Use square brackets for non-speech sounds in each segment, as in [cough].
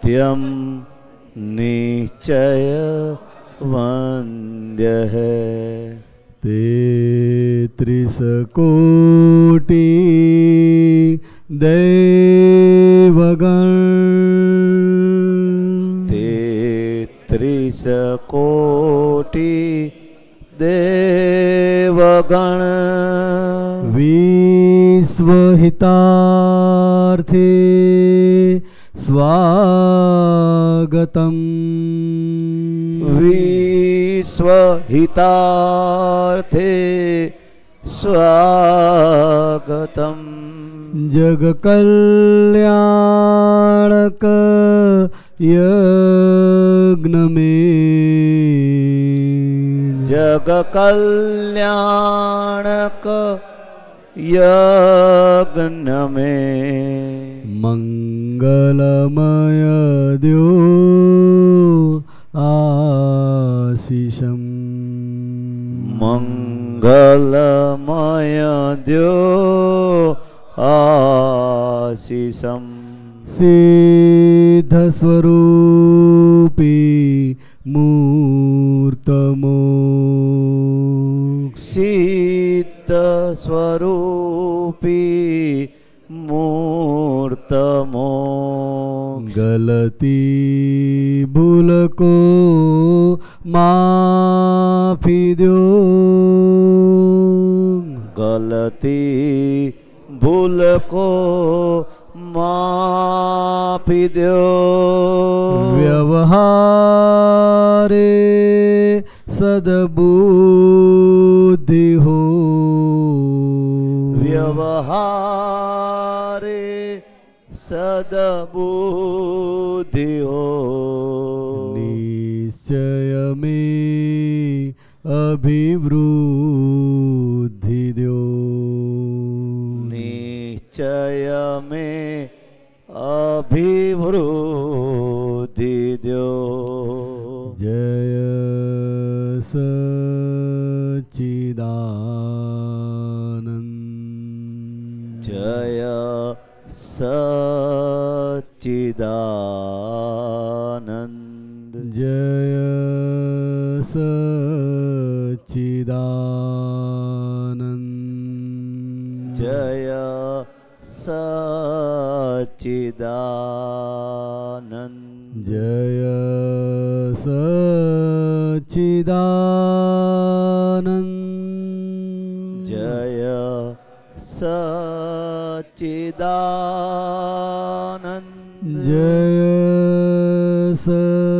सत्यम निचय वंद्य है ते त्रिसकोटि देवगण। ते त्रिसकोटि देवगण। विश्वहितार्थे स्वागतम्। विश्वहितार्थे स्वागतम्। जगकल्याणक यज्ञ में जगकल्याणक यज्ञ में मङ्गलमय द्यो आशिषम्। मङ्गलमय द्यो आशिषम्। सिद्धस्वरूपी मूर्तमोक्ष सिद्धस्वरूपी मूर्तमो गलती भूल को माफ़ी दो। गलती भूल को माफ़ी दो। व्यवहारे सदबुद्धि हो। व्यवहारे સદબુદ્ધિઓ નિશ્ચય મે અભિવૃદ્ધિ દો નિશ્ચય મે અભિવૃદ્ધિ सच्चिदानन्द जय सच्चिदानन्द जय सच्चिदानन्द जय सच्चिदानन्द जय सच्चिदानन्द जय सचिदानंद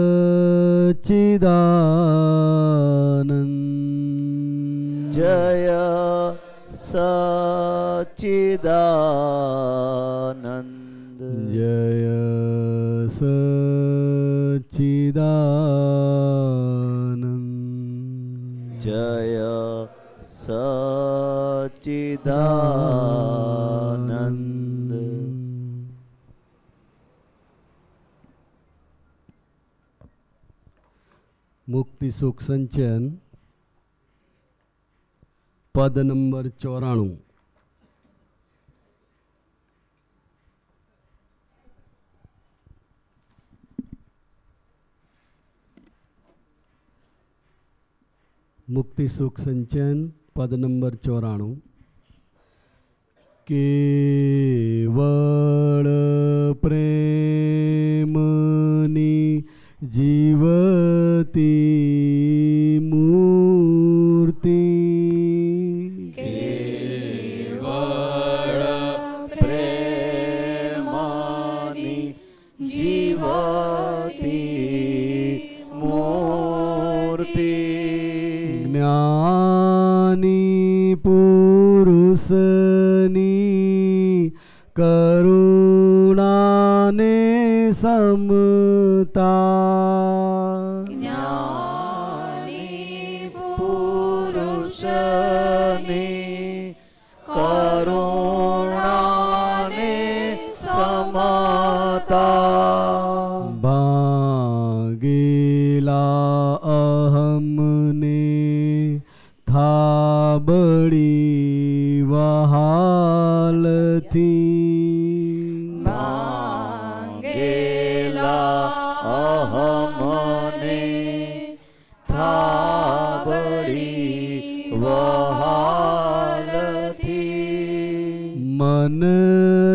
जय सचिदानंद जय सचिदानंद जय सचिदानंद मुक्ति सुख संचयन, पद नंबर चौराणु। मुक्ति सुख संचयन, पद नंबर चौराणु। के केवल प्रेमनी जीवती मूर्ति। प्रेमानि जीवति मूर्ति। ज्ञानी पुरुषनी करुणाने समता। ज्ञानी ने करुणा ने समता। भागीला अहम था बड़ी वहाल थी।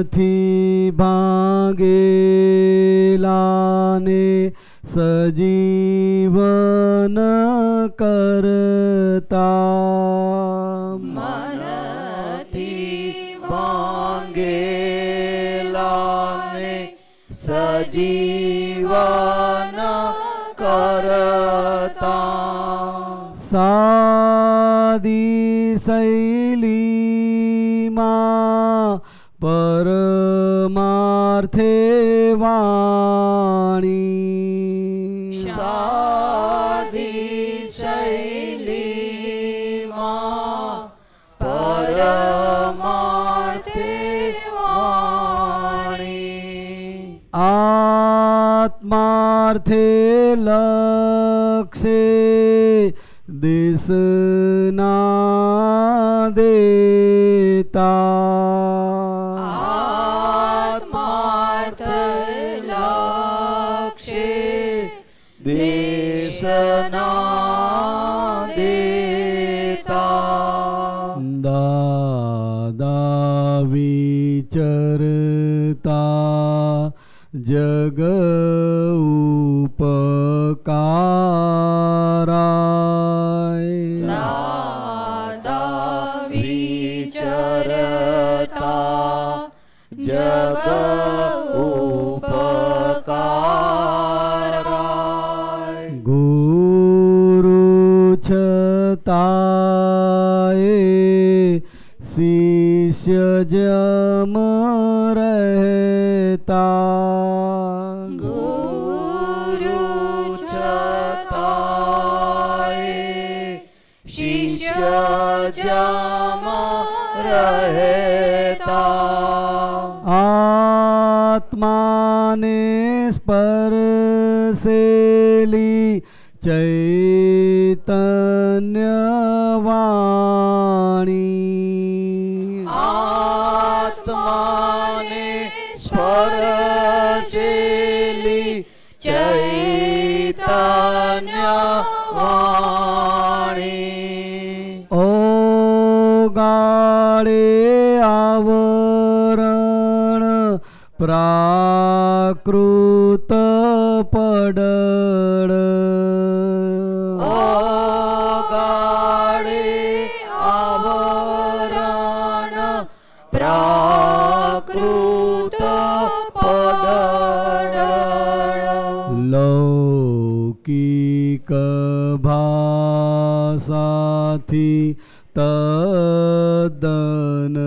थी भागे लाने सजीवन करता। मन थी भागे लाने सजीवन करता। सादी शैली परमार्थे वाणी। साधि शैली मा। परमार्थे वाणी। आत्मार्थे लक्षे दिसना देता। विचरता जग उपकाराय। नादा विचरता जग उपकाराय। गुरु छता जम रहता। गुरु चताए शिष्य जम रहता। आत्माने स्पर से ली चैतन्यवाणी। પ્રાકૃત પડળ આવરણ પ્રાકૃત પડળ લૌકિક ભાષાથી તદન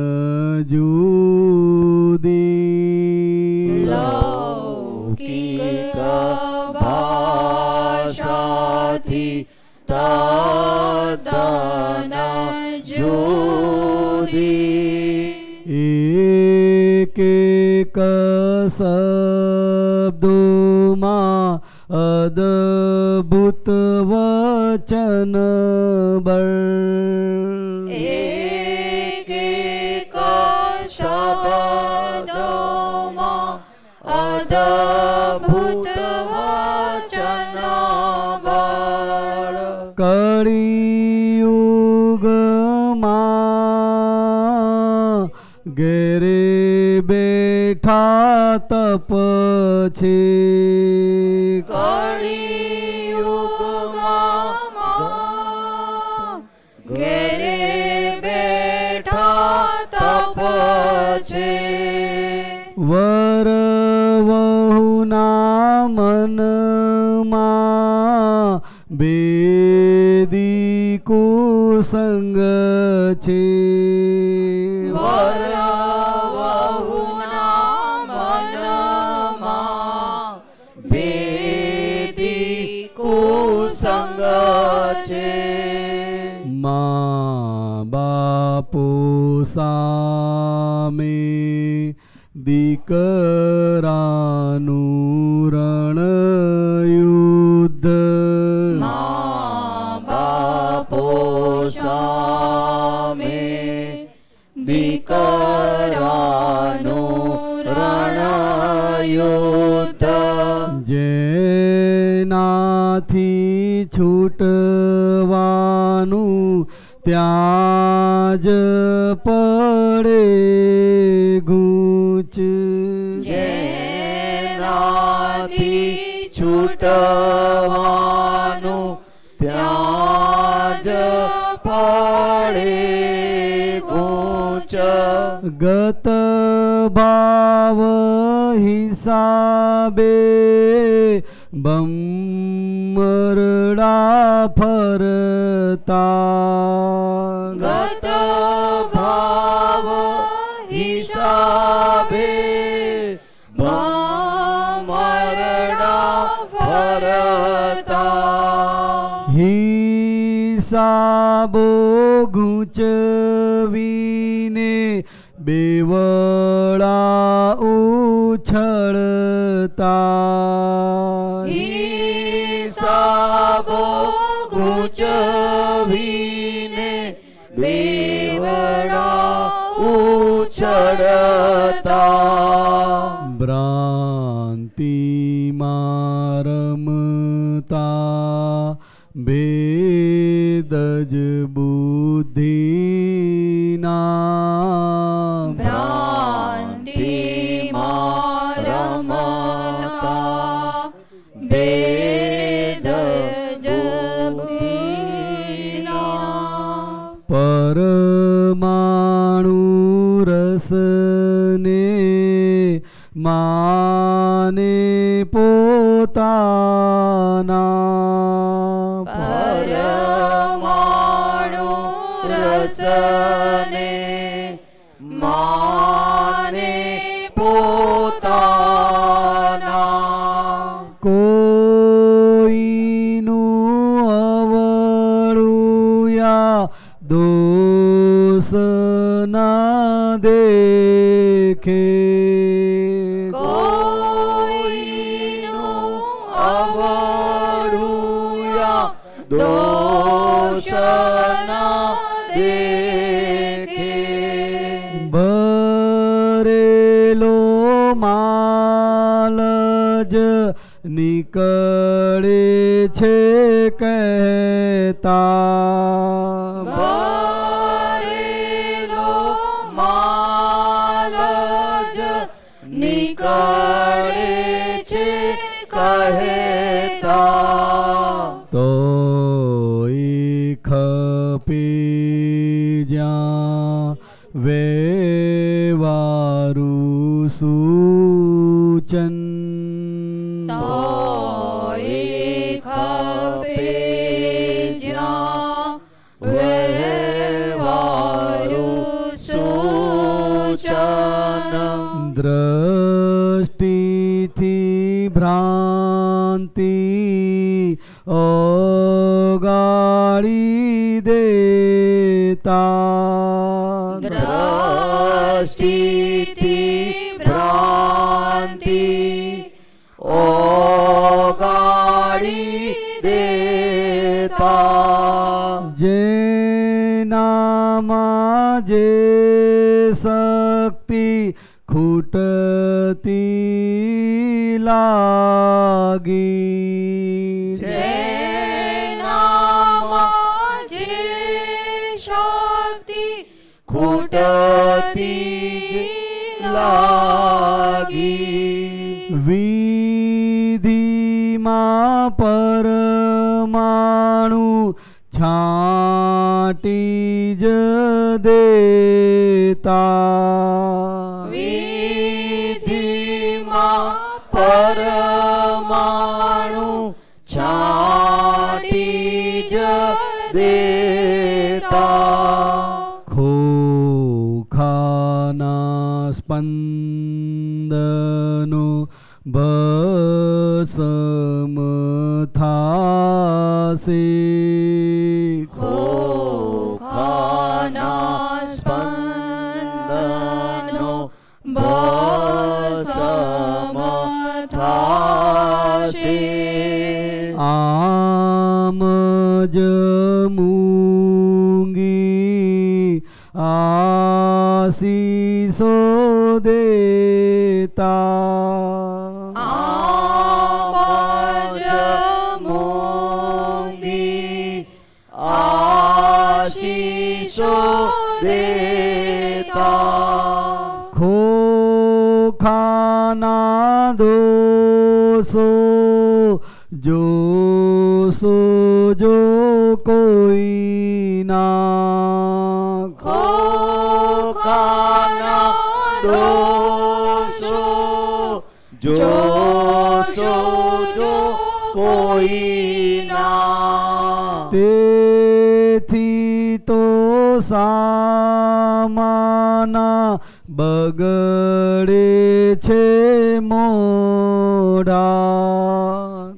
જુદી एक शब्दोमा अद्भुत वचन बर एक एक शब्दोमा अद्भुत वचन बर कलियुग गेरे बे બેઠા તપ છે. ઘેરે બેઠા તપ છે. વર વહુના મનમાં બેદી કુસંગ છે. બાપો સામે દીકરાનું રણ યુદ્ધ મા બાપો સામે દીકરાનું રણયુદ્ધ જેનાથી છૂટવાનું ત્યાં જ પડે ગૂંચ. જે ત્યાંથી છૂટવાનું ત્યાં જ પડે ગૂંચ. ગત ભાવ હિસાબે बमरड़ा फरता। गत भाव हिसाबे बमरड़ा फरता। हिसाबो गुचवीने बेवड़ा उछड़ता। हिसाबो गुचवीने बेवड़ा उछड़ता। भ्रांति मारमता बेदज बुद्धिना। उसने माने पोताना। परमाणु रसने દેખે. કોઈનું અવળુયા દેખે. ભરેલો માલ જ નીકળે છે કહેતા. किचन दृष्टि थी भ्रांति ओ गाड़ी देता दृष्टि समाजे शक्ति खुटती लागी। जय नामाजे शक्ति खुटती लागी। विधिमा पर છાંટી જ દેતા. વિધિમાં પરમાણુ છાટી જ દેતા. ખોખાના સ્પંદનો ભસમ થાશે. થાશે આમ જ મૂંગી આશીષો દેતા सो जो सो जो कोई ना खो खाना दो सो जो सो जो कोई ना ते थी तो सामाना બગડે છે મોડા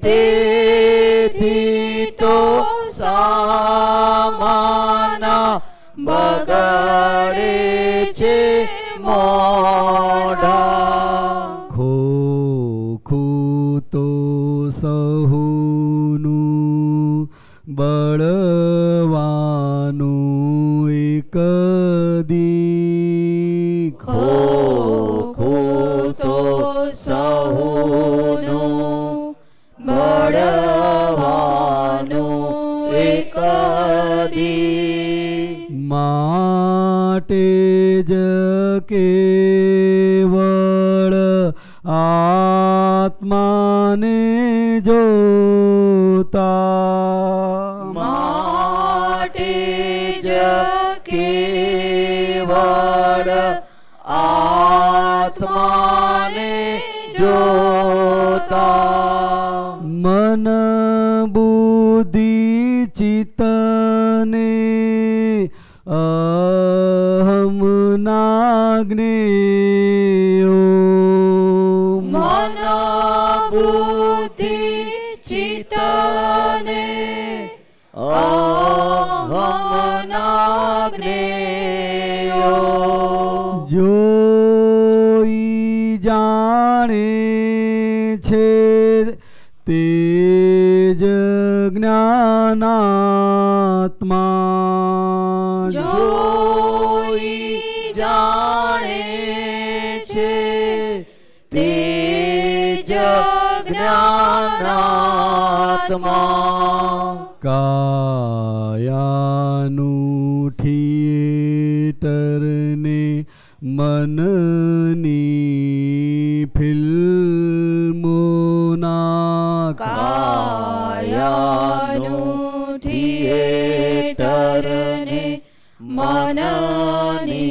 તેથી તો સામાના બગડે છે મોડા ખોખું તો સહુનું બળવાનું એક માટે જ કેવળ આત્માને જોતા જોતા મન બુદ્ધિ ચિતને અહમ નાગ્ને મન બુદ્ધિ ચિતને અહમ નાગ્ને જો જાણે છે તે જ જ્ઞાનાત્મા. જોઈ જાણે છે તે જ જ્ઞાનાત્મા. કાયાનું ઠીટરને મનની ફિલ્મોના કાયાનું થિયેટરને મનની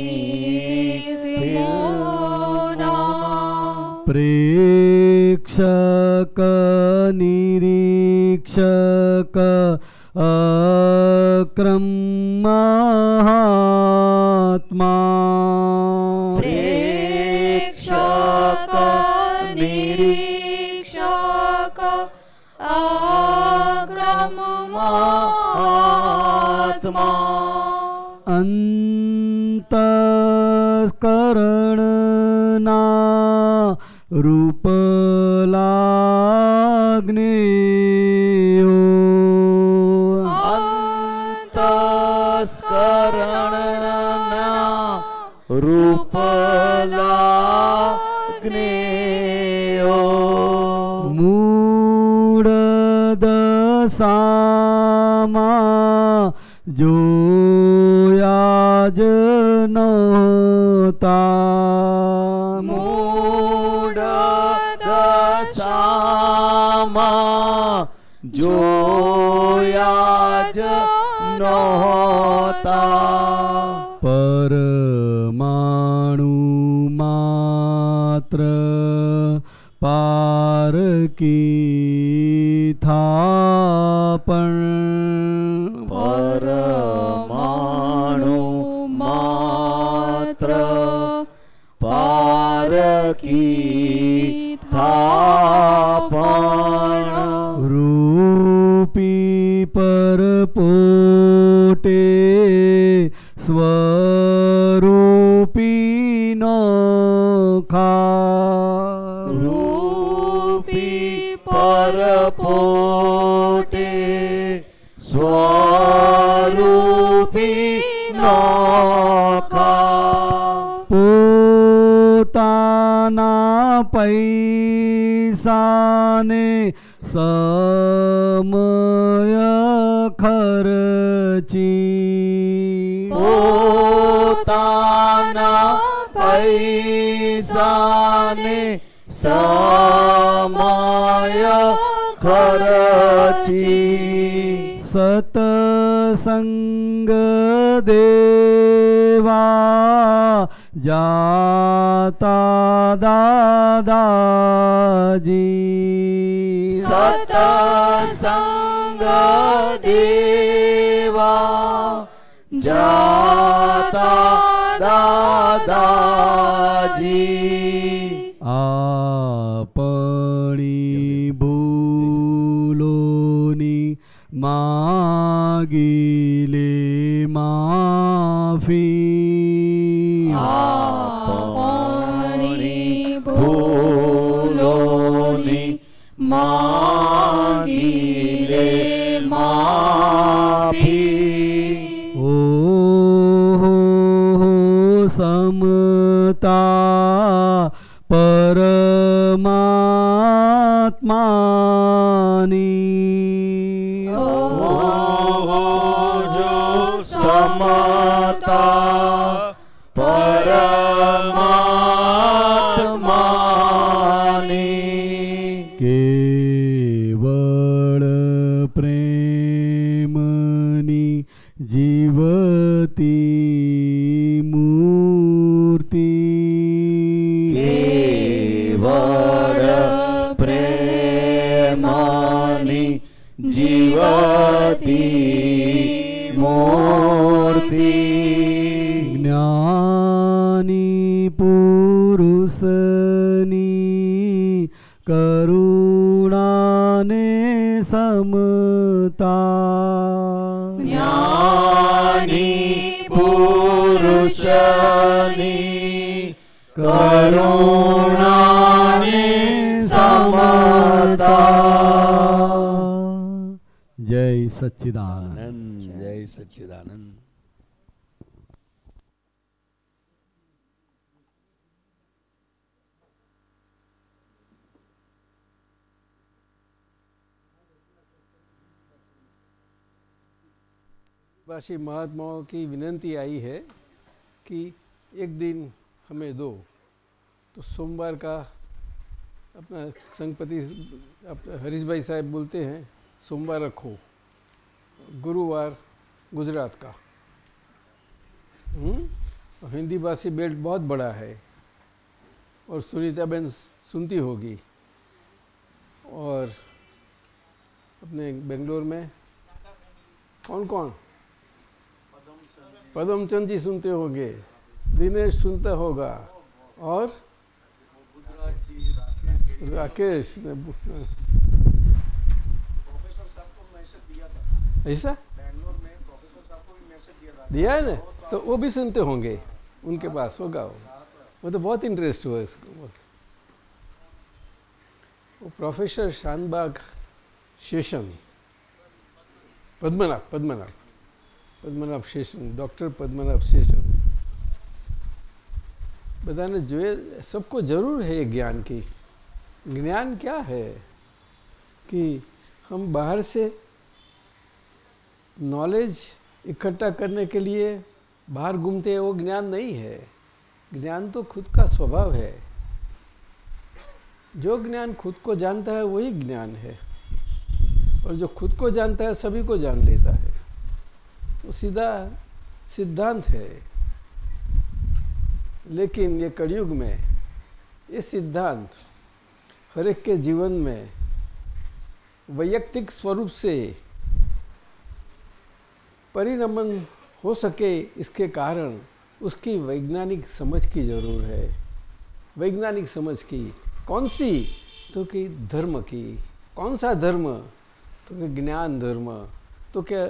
ફિલ્મોના પ્રેક્ષક નિરીક્ષક અક્રમ મહાત્મા અંતસ્કરણના રૂપ લાગ્નેયો. અંતસ્કરણના રૂપ લાગ્નેયો. મૂળ દશામાં जो आज नोता। मूड दशामा। जो याज नोता। परमाणु मात्र पार की था पर की थापना। रूपी पर पोटे स्वरूपी नौखा। रूपी पर पोटे स्वरूपी नौखा। आना पैसाने समय खर्ची। पोताना पैसाने समय खर्ची। सत संग देवा जाता दादा जी। सता संग देवा। जाता दादा जी। आपड़ी भूलोनी मागी ले माफ़ी। करता परमात्मानी। पुरुषनी करुणाने समता। ज्ञानी पुरुषनी करुणाने समता। जय सच्चिदानंद। जय सच्चिदानंद। पासी महात्माओं की विनंती आई है कि एक दिन हमें दो। तो सोमवार का अपना संगपति हरीश भाई साहब बोलते हैं, सोमवार रखो, गुरुवार गुजरात का। हम्म? हुँ? हिंदी भाषी बेल्ट बहुत बड़ा है और सुनीता बहन सुनती होगी। और अपने बेंगलोर में कौन कौन पदमचंद जी सुनते होंगे दिनेश सुनता होगा और राकेश ने ऐसा? दिया है ना? तो वो भी सुनते होंगे उनके पास होगा वो। वो तो बहुत इंटरेस्ट हुआ इसको वो प्रोफेसर शानबाग शेषन पद्मनाभ पद्मनाभ। પદ્મનાભ શેષન ડૉક્ટર પદ્મનાભ શેષન બધાને જોઈએ सबको जरूर है ये ज्ञान की ज्ञान क्या है कि हम बाहर से नॉलेज इकट्ठा करने के लिए बाहर घूमते हैं वो ज्ञान नहीं है ज्ञान तो खुद का स्वभाव है जो ज्ञान खुद को जानता है वही ज्ञान है और जो खुद को जानता है सभी को जान लेता है वो सीधा सिद्धांत है। लेकिन ये कलयुग में ये सिद्धांत हर एक के जीवन में वैयक्तिक स्वरूप से परिणमन हो सके इसके कारण उसकी वैज्ञानिक समझ की ज़रूर है। वैज्ञानिक समझ की कौन सी? तो कि धर्म की। कौन सा धर्म? तो कि ज्ञान धर्म। तो क्या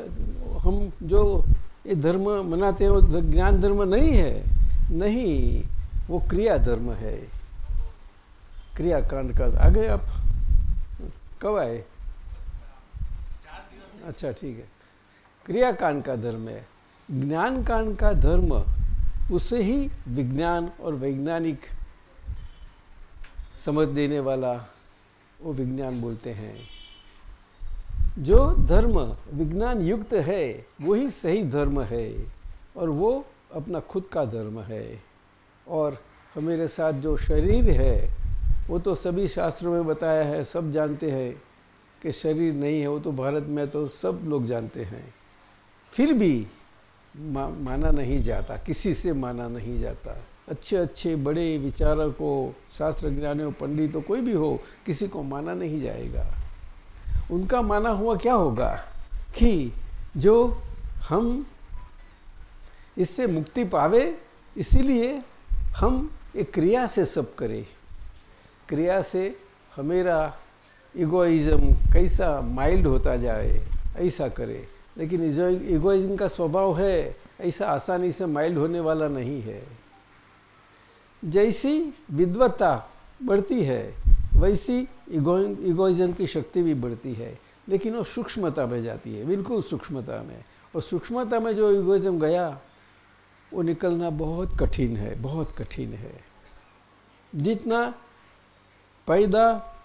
हम जो ये धर्म मनाते हैं वो ज्ञान धर्म नहीं है? नहीं, वो क्रिया धर्म है। क्रिया कांड का। आ गए आप कब आए? अच्छा ठीक है। क्रिया कांड का धर्म है। ज्ञान कांड का धर्म, उसे ही विज्ञान और वैज्ञानिक समझ देने वाला वो विज्ञान बोलते हैं। जो धर्म विज्ञान युक्त है वही सही धर्म है और वो अपना खुद का धर्म है। और हमारे साथ जो शरीर है वो तो सभी शास्त्रों में बताया है सब जानते हैं कि शरीर नहीं है वो तो भारत में तो सब लोग जानते हैं। फिर भी मा, माना नहीं जाता किसी से माना नहीं जाता। अच्छे अच्छे बड़े विचारकों शास्त्र ज्ञानियों पंडितों कोई भी हो किसी को माना नहीं जाएगा। उनका माना हुआ क्या होगा? कि जो हम इससे मुक्ति पावे, इसीलिए हम एक क्रिया से सब करें। क्रिया से हमेरा इगोइज्म कैसा माइल्ड होता जाए, ऐसा करे। लेकिन इगोइज्म का स्वभाव है, ऐसा आसानी से माइल्ड होने वाला नहीं है। जैसी विद्वत्ता बढ़ती है वैसी इगो इगोइज्म की शक्ति भी बढ़ती है, लेकिन वो सूक्ष्मता में जाती है, बिल्कुल सूक्ष्मता में। और सूक्ष्मता में जो इगोइज्म गया, वो निकलना बहुत कठिन है, बहुत कठिन है। जितना पैदा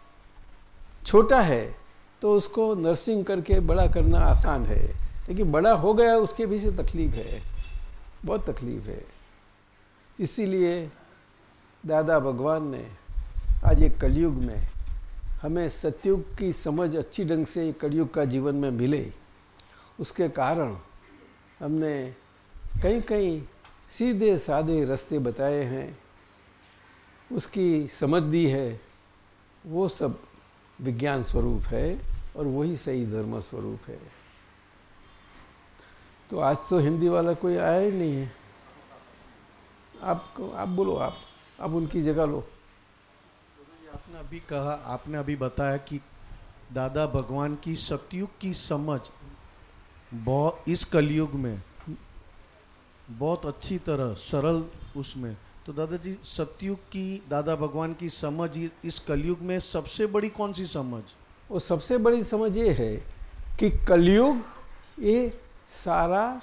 छोटा है तो उसको नर्सिंग करके बड़ा करना आसान है, लेकिन बड़ा हो गया, उसके भी से तकलीफ़ है, बहुत तकलीफ़ है। इसीलिए दादा भगवान ने आज एक कलयुग में हमें सत्युग की समझ अच्छी ढंग से कलयुग का जीवन में मिले। उसके कारण हमने कहीं कहीं सीधे साधे रास्ते बताए हैं। उसकी समझ दी है। वो सब विज्ञान स्वरूप है और वही सही धर्म स्वरूप है। तो आज तो हिंदी वाला कोई आया ही नहीं है। आप आप बोलो, आप आप उनकी जगह लो। आपने अभी कहा, आपने अभी बताया कि दादा भगवान की सतयुग की समझ बहुत इस कलयुग में बहुत अच्छी तरह, सरल उसमें। तो दादाजी, सतयुग की, दादा भगवान की समझ इस कलयुग में सबसे बड़ी कौन सी समझ? वो सबसे बड़ी समझ ये है कि कलयुग ये सारा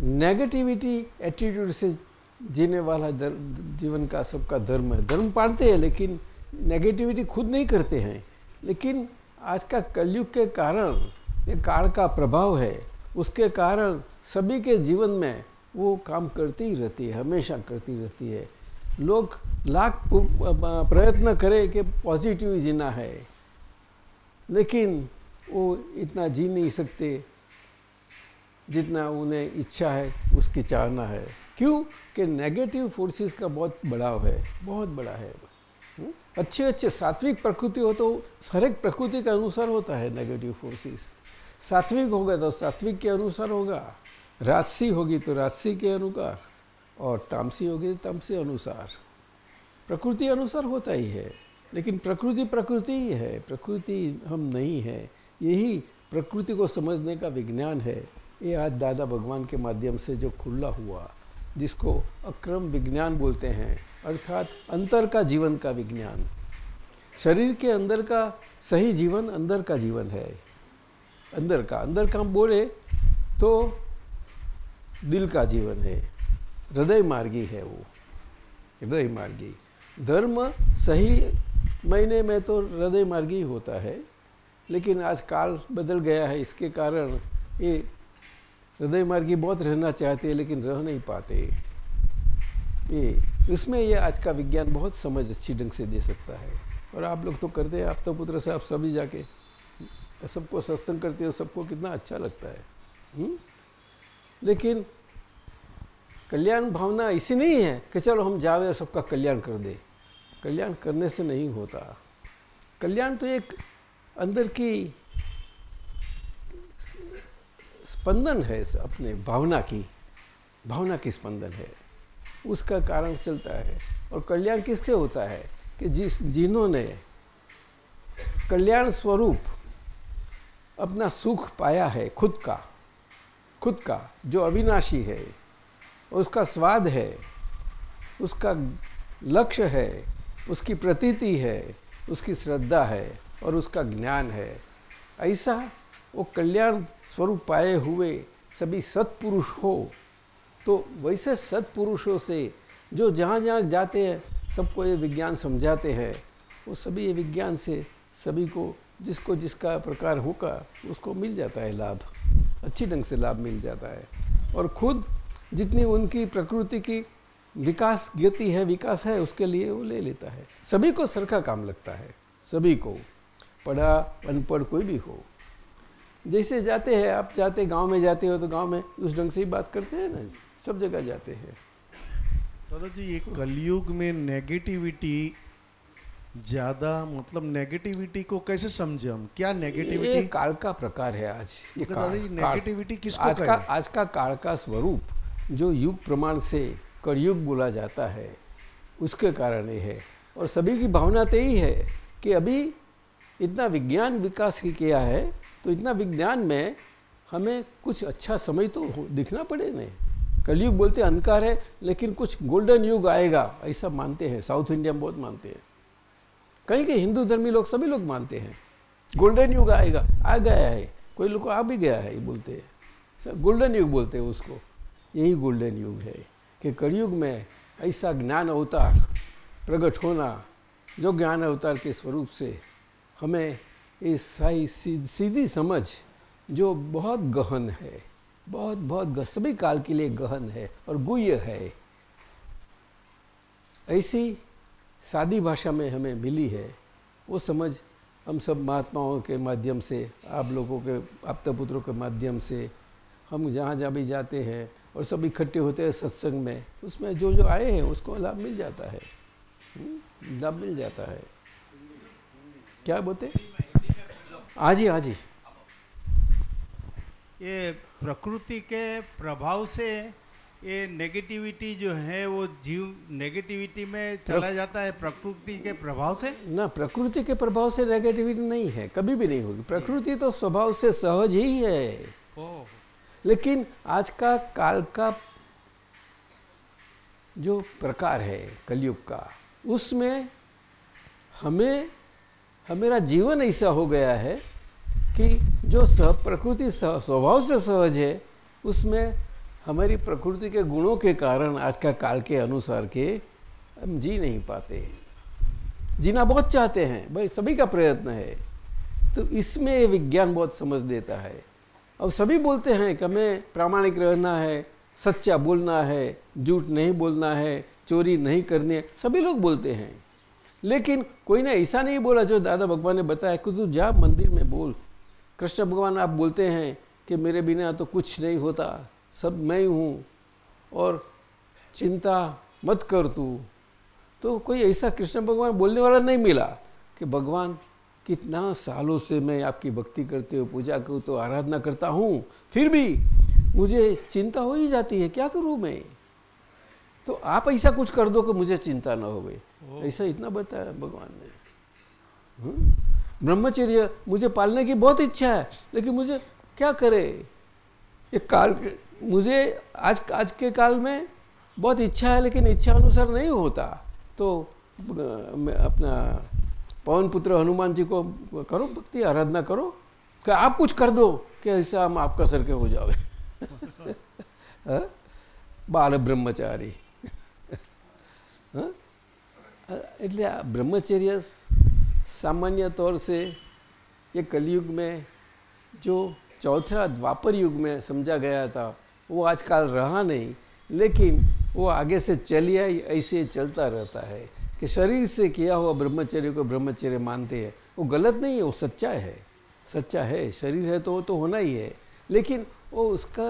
नेगेटिविटी एटीट्यूड से जीने वाला जीवन का सबका धर्म है। धर्म पालते हैं, लेकिन नेगेटिविटी खुद नहीं करते हैं। लेकिन आज का कलयुग के कारण ये काल का प्रभाव है। उसके कारण सभी के जीवन में वो काम करती ही रहती है, हमेशा करती रहती है। लोग लाख प्रयत्न करें कि पॉजिटिव जीना है। लेकिन वो इतना जी नहीं सकते जितना उन्हें इच्छा है, उसकी चाहना है। क्यों? कि नेगेटिव फोर्सेस का बहुत बढ़ाव है, बहुत बड़ा है? अच्छे अच्छे सात्विक प्रकृति हो तो हर एक प्रकृति के अनुसार होता है नेगेटिव फोर्सेस सात्विक होगा तो सात्विक के अनुसार होगा। राजसी होगी तो राजसी के अनुसार और तामसी होगी तो तामसी अनुसार। प्रकृति अनुसार होता ही है, लेकिन प्रकृति प्रकृति ही है। प्रकृति हम नहीं है। यही प्रकृति को समझने का विज्ञान है। ये आज दादा भगवान के माध्यम से जो खुला हुआ जिसको अक्रम विज्ञान बोलते हैं, अर्थात अंतर का जीवन का विज्ञान। शरीर के अंदर का सही जीवन अंदर का जीवन है। अंदर का अंदर का हम बोले तो दिल का जीवन है, हृदय मार्गी है वो, हृदय मार्गी। धर्म सही महीने में तो हृदय मार्गी होता है, लेकिन आज काल बदल गया है, इसके कारण ये हृदय मार्गी बहुत रहना चाहते हैं, लेकिन रह नहीं पाते ये, इसमें ये आज का विज्ञान बहुत समझ अच्छी ढंग से दे सकता है और आप लोग तो करते हैं, आप तो पुत्र से आप सभी जाके सबको सत्संग करते हो, सबको कितना अच्छा लगता है हुँ? हम्म? लेकिन कल्याण भावना ऐसी नहीं है कि चलो हम जावे और सबका कल्याण कर दे कल्याण करने से नहीं होता कल्याण तो एक अंदर की स्पंदन है अपने भावना की भावना की स्पंदन है। उसका कारण चलता है। और कल्याण किससे होता है? कि जिस जिन्होंने कल्याण स्वरूप अपना सुख पाया है, खुद का खुद का, जो अविनाशी है, उसका स्वाद है, उसका लक्ष्य है, उसकी प्रतीति है, उसकी श्रद्धा है और उसका ज्ञान है, ऐसा वो कल्याण स्वरूप पाए हुए, सभी सत्पुरुष हो। तो वैसे सत्पुरुषों से जो जहाँ जहाँ जाते हैं, सबको ये विज्ञान समझाते हैं। वो सभी ये विज्ञान से सभी को जिसको जिसका प्रकार होगा, उसको मिल जाता है लाभ। अच्छी ढंग से लाभ मिल जाता है। और खुद जितनी उनकी प्रकृति की विकास गति है, विकास है, उसके लिए वो ले लेता है। सभी को सर का काम लगता है। सभी को, पढ़ा, अनपढ़ कोई भी हो। जैसे जाते हैं आप जाते गाँव में जाते हो तो गाँव में उस ढंग से ही बात करते हैं ना सब जगह जाते हैं। दादाजी ये कलयुग में नेगेटिविटी ज़्यादा मतलब नेगेटिविटी को कैसे समझे हम? क्या नेगेटिविटी ये काल का प्रकार है आज ये काल- नेगेटिविटी किसको आज का आज का काल का स्वरूप जो युग प्रमाण से कलयुग बोला जाता है उसके कारण ये है। और सभी की भावना तो यही है कि अभी इतना विज्ञान विकास ही किया है तो इतना विज्ञान में हमें कुछ अच्छा समय तो दिखना पड़े नहीं। कलयुग बोलते अंधकार है, लेकिन कुछ गोल्डन युग आएगा, ऐसा मानते हैं साउथ इंडिया में बहुत मानते हैं। कहीं के हिंदू धर्मी लोग, सभी लोग मानते हैं। गोल्डन युग आएगा, आ गया है, कोई लोग को आ भी गया है, ये बोलते हैं। सब गोल्डन युग बोलते हैं उसको। यही गोल्डन युग है कि कलयुग में ऐसा ज्ञान अवतार प्रकट होना, जो ज्ञान अवतार के स्वरूप से हमें सी- सीधी समझ जो बहुत गहन है बहुत बहुत सभी काल के लिए गहन है और गुह्य है ऐसी सादी भाषा में हमें मिली है वो समझ हम सब महात्माओं के माध्यम से आप लोगों के आपता पुत्रों के माध्यम से हम जहाँ जहाँ भी जाते हैं और सब इकट्ठे होते हैं सत्संग में उसमें जो जो आए हैं उसको लाभ मिल जाता है। हम्म, लाभ मिल जाता है। क्या बोलते आज ही? आज ही ये प्रकृति के प्रभाव से ये नेगेटिविटी जो है वो जीव नेगेटिविटी में चला जाता है प्रकृति के प्रभाव से? ना प्रकृति के प्रभाव से नेगेटिविटी नहीं है कभी भी नहीं होगी। प्रकृति तो स्वभाव से सहज ही है। ओह लेकिन आज का काल का जो प्रकार है कलयुग का उसमें हमें हमेरा जीवन ऐसा हो गया है कि जो सह प्रकृति स्वभाव से सहज है, उसमें हमारी प्रकृति के गुणों के कारण आज का काल के अनुसार के हम जी नहीं पाते जीना बहुत चाहते हैं, भाई सभी का प्रयत्न है। तो इसमें ये विज्ञान बहुत समझ देता है। अब सभी बोलते हैं कि हमें प्रामाणिक रहना है, सच्चा बोलना है, झूठ नहीं बोलना है, चोरी नहीं करनी है। सभी लोग बोलते हैं। लेकिन कोई ने ऐसा नहीं बोला, जो दादा भगवान ने बताया कि तू जा मंदिर में बोल। कृष्ण भगवान, आप बोलते हैं कि मेरे बिना तो कुछ नहीं होता। सब मैं ही हूँ और चिंता मत कर तू। तो कोई ऐसा कृष्ण भगवान बोलने वाला नहीं मिला कि, भगवान, कितना सालों से मैं आपकी भक्ति करते हुए पूजा करूँ तो आराधना करता हूँ, फिर भी मुझे चिंता हो ही जाती है, क्या करूँ मैं? तो आप ऐसा कुछ कर दो कि मुझे चिंता ना हो ऐसा इतना बताया भगवान ने। हम्म? ब्रह्मचर्य, मुझे पालने की बहुत इच्छा है, लेकिन मुझे क्या करे? ये काल के, मुझे आज आज के काल में बहुत इच्छा है, लेकिन इच्छा अनुसार नहीं होता। तो अपना पवन पुत्र हनुमान जी को करो, भक्ति, आराधना करो क्या आप कुछ कर दो, कि ऐसा हम आपका सर के हो जाओ [laughs] हाँ? बाल ब्रह्मचारी। [laughs] हाँ? એટલે આ ब्रह्मचर्य सामान्य तौर से ये कलयुग में जो चौथा द्वापर युग में समझा गया था वो आजकल रहा नहीं लेकिन वो आगे से चलिए ऐसे चलता रहता है कि शरीर से किया हुआ ब्रह्मचर्य को ब्रह्मचर्य मानते हैं वो गलत नहीं है वो सच्चा है सच्चा है शरीर है तो वो तो होना ही है लेकिन वो उसका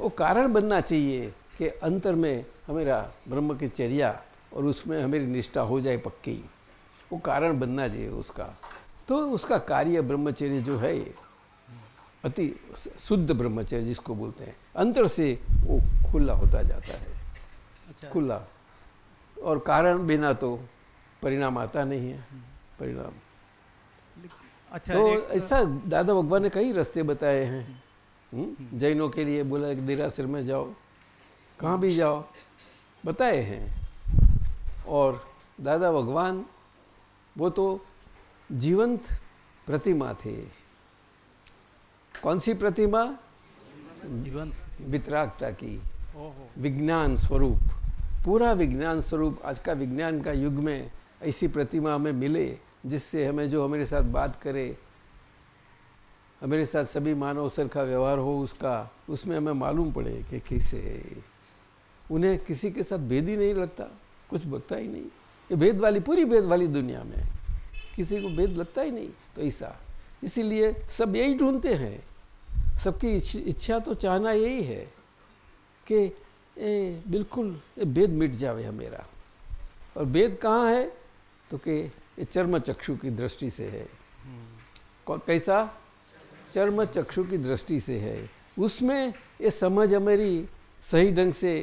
वो कारण बनना चाहिए कि अंतर में हमारा ब्रह्म की चर्या और उसमें हमारी निष्ठा हो जाए पक्की। वो कारण बनना चाहिए उसका। तो उसका कार्य ब्रह्मचर्य जो है अति शुद्ध ब्रह्मचर्य जिसको बोलते हैं अंतर से वो खुला होता जाता है। अच्छा। खुला। और कारण बिना तो परिणाम आता नहीं है परिणाम। अच्छा तो ऐसा दादा भगवान ने कई रास्ते बताए हैं। हम्म? जैनों के लिए बोला कि देरासर में जाओ कहाँ भी जाओ? बताए हैं। और दादा भगवान वो तो जीवंत प्रतिमा थे। कौन सी प्रतिमा? जीवन वितरागता की। विज्ञान स्वरूप। पूरा विज्ञान स्वरूप आज का विज्ञान का युग में ऐसी प्रतिमा हमें मिले जिससे हमें जो हमारे साथ बात करे हमारे साथ सभी मानव सर का व्यवहार हो उसका उसमें हमें मालूम पड़े कि कैसे उन्हें किसी के साथ भेद ही नहीं लगता। कुछ बकता ही नहीं। ये भेद वाली पूरी भेद वाली दुनिया में किसी को भेद लगता ही नहीं तो ऐसा इसीलिए सब यही ढूंढते हैं। सबकी इच्छा तो चाहना यही है कि ए, बिल्कुल ये भेद मिट जावे हमेरा। और भेद कहाँ है? तो कि ये चर्म चक्षु की दृष्टि से है। कौन कैसा? चर्म चक्षु की दृष्टि से है। उसमें ये समझ हमारी सही ढंग से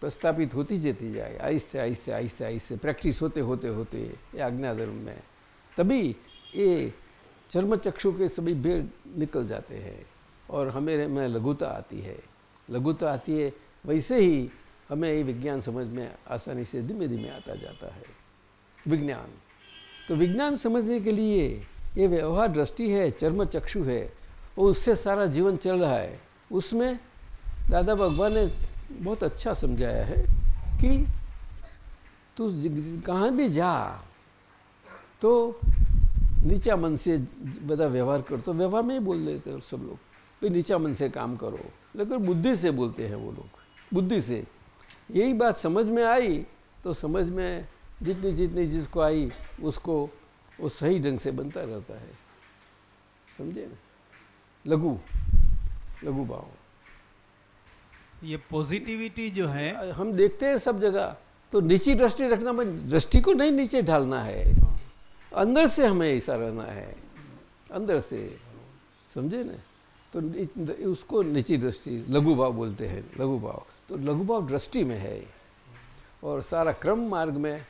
प्रस्थापित होती जाती जाए, आहिस्ते आहिस्ते आहिस्ते आहिस्ते, प्रैक्टिस होते होते होते, ये आज्ञा धर्म में। तभी ये चर्म चक्षु के सभी भेद निकल जाते हैं और हमें में लघुता आती है। लघुता आती है, वैसे ही हमें ये विज्ञान समझ में आसानी से धीमे धीमे आता जाता है। विज्ञान। तो विज्ञान समझने के लिए ये व्यवहार दृष्टि है, चर्म चक्षु है, और उससे सारा जीवन चल रहा है। उसमें दादा भगवान ने बहुत अच्छा समझाया है कि तू कहाँ भी जा तो नीचा मन से बड़ा व्यवहार कर। तो व्यवहार में ही बोल देते हैं सब लोग भाई नीचा मन से काम करो। लेकिन बुद्धि से बोलते हैं वो लोग, बुद्धि से। यही बात समझ में आई तो समझ में जितनी जितनी जिसको आई, उसको, वो सही ढंग से बनता रहता है। समझे ना? लघु लघु भाव ये पॉजिटिविटी जो है हम देखते हैं सब जगह। तो नीची दृष्टि रखना मतलब दृष्टि को नहीं नीचे ढालना है। अंदर से हमें ऐसा रहना है। अंदर से। समझे ना? तो उसको नीची दृष्टि लघु भाव बोलते हैं लघु भाव तो लघु भाव दृष्टि में है। और सारा क्रम मार्ग में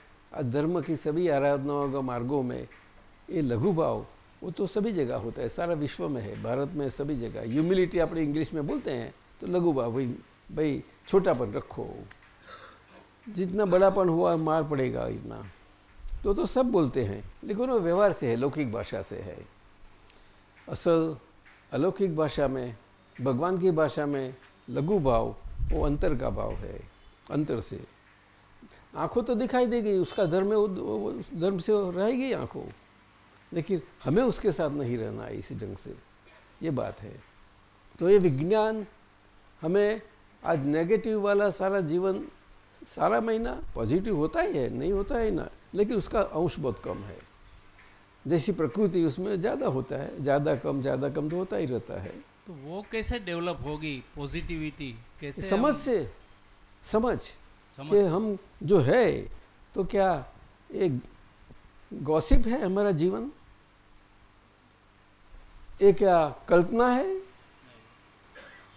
धर्म की सभी आराधनाओं का मार्गों में, ये लघु भाव वो तो सभी जगह होता है। सारा विश्व में है, भारत में सभी जगह। ह्यूमिलिटी अपने इंग्लिश में बोलते हैं तो लघु भाव भाई, छोटापन रखो। जितना बड़ापन हुआ, मार पड़ेगा इतना। तो तो सब बोलते हैं, लेकिन वो व्यवहार से है, लौकिक भाषा से है। असल अलौकिक भाषा में, भगवान की भाषा में लघु भाव, वो अंतर का भाव है, अंतर से। आँखों तो दिखाई देगी उसका धर्म धर्म से रहेगी आँखों। लेकिन हमें उसके साथ नहीं रहना है इसी ढंग से। ये बात है। तो ये विज्ञान हमें आज नेगेटिव वाला सारा जीवन सारा महीना पॉजिटिव होता ही है नहीं होता है ना लेकिन उसका अंश बहुत कम है। जैसी प्रकृति उसमें ज़्यादा होता है ज़्यादा कम ज़्यादा कम तो होता ही रहता है। तो वो कैसे डेवलप होगी पॉजिटिविटी कैसे समझ हम- से? समझ। समझ कि हम जो है तो क्या एक गॉसिप है हमारा जीवन? ये क्या कल्पना है?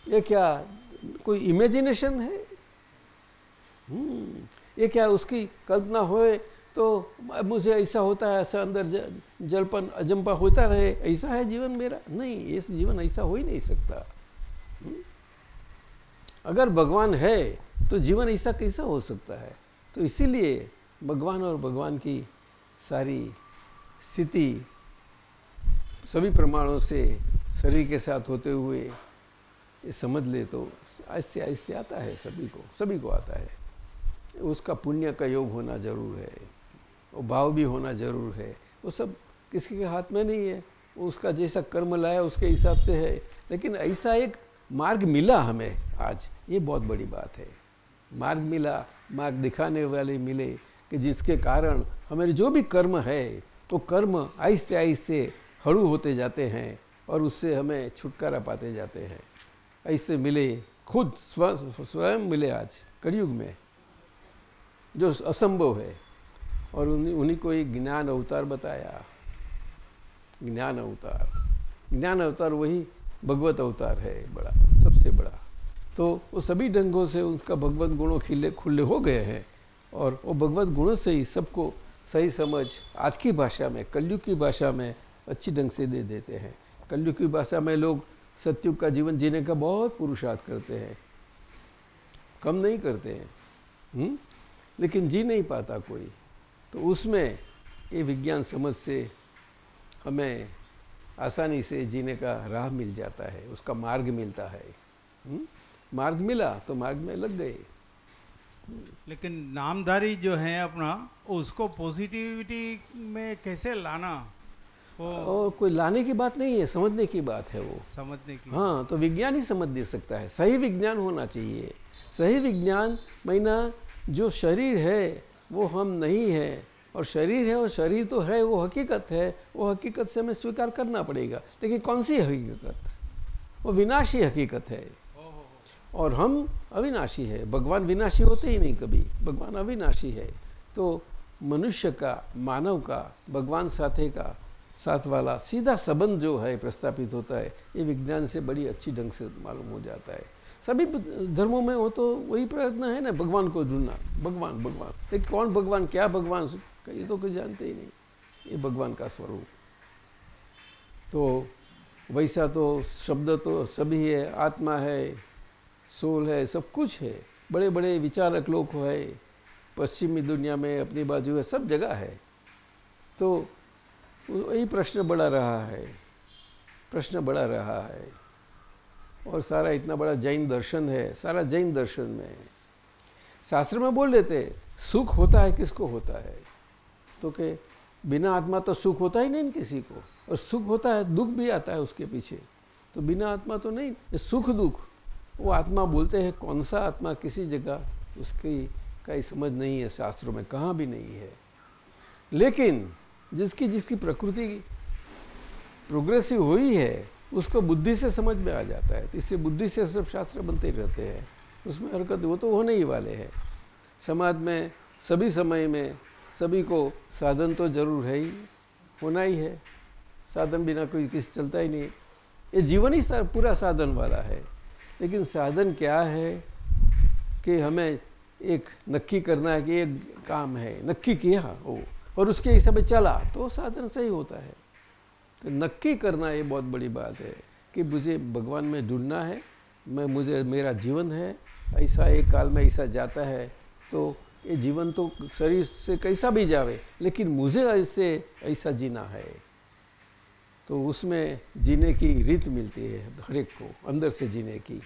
ये क्या कोई इमेजिनेशन है? हम्म, ये क्या उसकी कल्पना होए तो मुझे ऐसा होता है ऐसा अंदर जलपन अजंपा होता रहे ऐसा है जीवन मेरा? नहीं इस जीवन ऐसा हो ही नहीं सकता। अगर भगवान है तो जीवन ऐसा कैसा हो सकता है? तो इसीलिए भगवान और भगवान की सारी स्थिति सभी प्रमाणों से शरीर के साथ होते हुए ये समझ ले तो आहिस्ते आहिस्ते आता है सभी को सभी को आता है। उसका पुण्य का योग होना ज़रूर है, वो भाव भी होना ज़रूर है। वो सब किसी के हाथ में नहीं है उसका जैसा कर्म लाया उसके हिसाब से है। लेकिन ऐसा एक मार्ग मिला हमें आज, ये बहुत बड़ी बात है। मार्ग मिला, मार्ग दिखाने वाले मिले कि जिसके कारण हमारे जो भी कर्म है, वो कर्म आहिस्ते आहिस्ते हड़ू होते जाते हैं और उससे हमें छुटकारा पाते जाते हैं। ऐसे मिले, खुद स्व, स्वयं मिले आज, कलयुग में, जो असंभव है। और उन्हीं उन्हीं को एक ज्ञान अवतार बताया। ज्ञान अवतार। ज्ञान अवतार वही भगवत अवतार है, बड़ा, सबसे बड़ा। तो वो सभी ढंगों से उनका भगवत गुणों खिले खुले हो गए हैं। और वो भगवत गुणों से ही सबको सही समझ आज की भाषा में, कलयुग की भाषा में अच्छी ढंग से दे देते हैं। कलयुग की भाषा में लोग सत्युग का जीवन जीने का बहुत पुरुषार्थ करते हैं। कम नहीं करते हैं। हुँ? लेकिन जी नहीं पाता कोई। तो उसमें ये विज्ञान समझ से हमें आसानी से जीने का राह मिल जाता है। उसका मार्ग मिलता है। हुँ? मार्ग मिला तो मार्ग में लग गए। लेकिन नामधारी जो है अपना, उसको पॉजिटिविटी में कैसे लाना? और कोई लाने की बात नहीं है समझने की बात है वो। समझने की। हाँ तो विज्ञान ही समझ दे सकता है। सही विज्ञान होना चाहिए। सही विज्ञान महीना जो शरीर है वो हम नहीं है। और शरीर है और शरीर तो है वो हकीकत है। वो हकीकत से हमें स्वीकार करना पड़ेगा। लेकिन कौन सी हकीकत? वो विनाशी हकीकत है। और हम अविनाशी है। भगवान विनाशी होते ही नहीं कभी। भगवान अविनाशी है। तो मनुष्य का मानव का भगवान साथे का साथ वाला। सीधा संबंध जो है प्रस्तापित होता है, ये विज्ञान से बड़ी अच्छी ढंग से मालूम हो जाता है। सभी धर्मों में वो तो वही प्रयत्न है ना, भगवान को ढूंढना। भगवान भगवान। लेकिन कौन भगवान, क्या भगवान? ये तो कोई जानते ही नहीं। ये भगवान का स्वरूप। तो वैसा तो शब्द तो सभी है, आत्मा है, सोल है, सब कुछ है। बड़े बड़े विचारक लोग है। पश्चिमी दुनिया में अपनी बाजू है, सब जगह है। तो वही प्रश्न बढ़ा रहा है। प्रश्न बढ़ा रहा है। और सारा इतना बड़ा जैन दर्शन है, सारा जैन दर्शन में। शास्त्र में बोल देते, सुख होता है किसको होता है? तो के बिना आत्मा तो सुख होता ही नहीं किसी को। और सुख होता है, दुख भी आता है उसके पीछे। तो बिना आत्मा तो नहीं सुख दुख। वो आत्मा बोलते हैं, कौन सा आत्मा किसी जगह, उसकी कहीं समझ नहीं है, शास्त्रों में कहाँ भी नहीं है। लेकिन जिसकी जिसकी प्रकृति प्रोग्रेसिव हुई है, उसको बुद्धि से समझ में आ जाता है। इससे बुद्धि से सब शास्त्र बनते रहते हैं। उसमें हरकत, वो तो होने ही वाले हैं। समाज में, सभी समय में, सभी को साधन तो ज़रूर है ही, होना ही है। साधन बिना कोई किस चलता ही नहीं। ये जीवन ही पूरा साधन वाला है। लेकिन साधन क्या है कि हमें एक नक्की करना है कि एक काम है। नक्की किया वो और उसके हिसाब से चला तो साधन सही होता है। तो नक्की करना ये बहुत बड़ी बात है कि मुझे भगवान में जुड़ना है, मैं, मुझे, मेरा जीवन है, ऐसा एक काल में ऐसा जाता है तो ये जीवन तो शरीर से कैसा भी जावे, लेकिन मुझे ऐसे, ऐसा जीना है। तो उसमें जीने की रीत मिलती है हर एक को, अंदर से जीने की,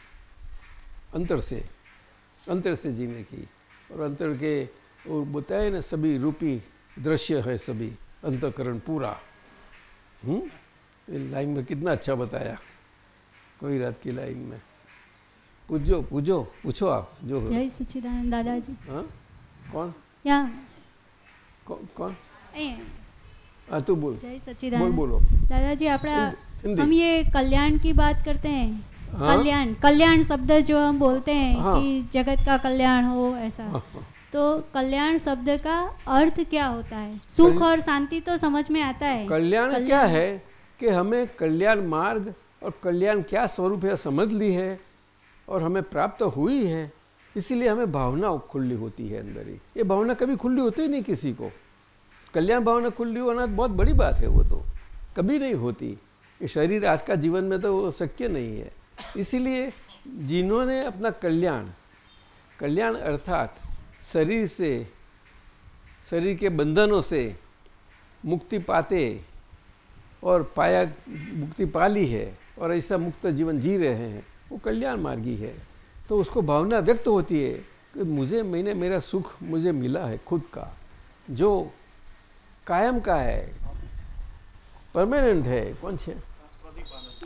अंतर से अंतर से जीने की। और अंतर के, और बताए ना सभी रूपी दृश्य है सभी अंतकरण पूरा। हम्म? लाइन में कितना अच्छा बताया। कोई रात की लाइन में। पूजो पूजो पूछो आप जो जय सच्चिदानंद दादाजी। हाँ? कौन? या। कौ, कौन? हाँ तू बोल। जय सच्चिदानंद। बोल। बोलो दादाजी अपना हम ये कल्याण की बात करते हैं। हाँ। कल्याण कल्याण शब्द जो हम बोलते हैं। हाँ। कि जगत का कल्याण हो ऐसा। हाँ, हाँ. तो कल्याण शब्द का अर्थ क्या होता है? सुख और शांति तो समझ में आता है। कल्याण क्या है कि हमें कल्याण मार्ग और कल्याण क्या स्वरूप है समझ ली है और हमें प्राप्त हुई है इसीलिए हमें भावना खुली होती है अंदर ही। ये भावना कभी खुली होती ही नहीं किसी को। कल्याण भावना खुली होना बहुत बड़ी बात है वो तो। कभी नहीं होती। ये शरीर आज का जीवन में तो वो शक्य नहीं है। इसीलिए जिन्होंने अपना कल्याण कल्याण अर्थात शरीर से शरीर के बंधनों से मुक्ति पाते और पाया मुक्ति पा ली है और ऐसा मुक्त जीवन जी रहे हैं वो कल्याण मार्गी है तो उसको भावना व्यक्त होती है कि मुझे मैंने मेरा सुख मुझे मिला है खुद का जो कायम का है પરમેનન્ટ હે કોણ છે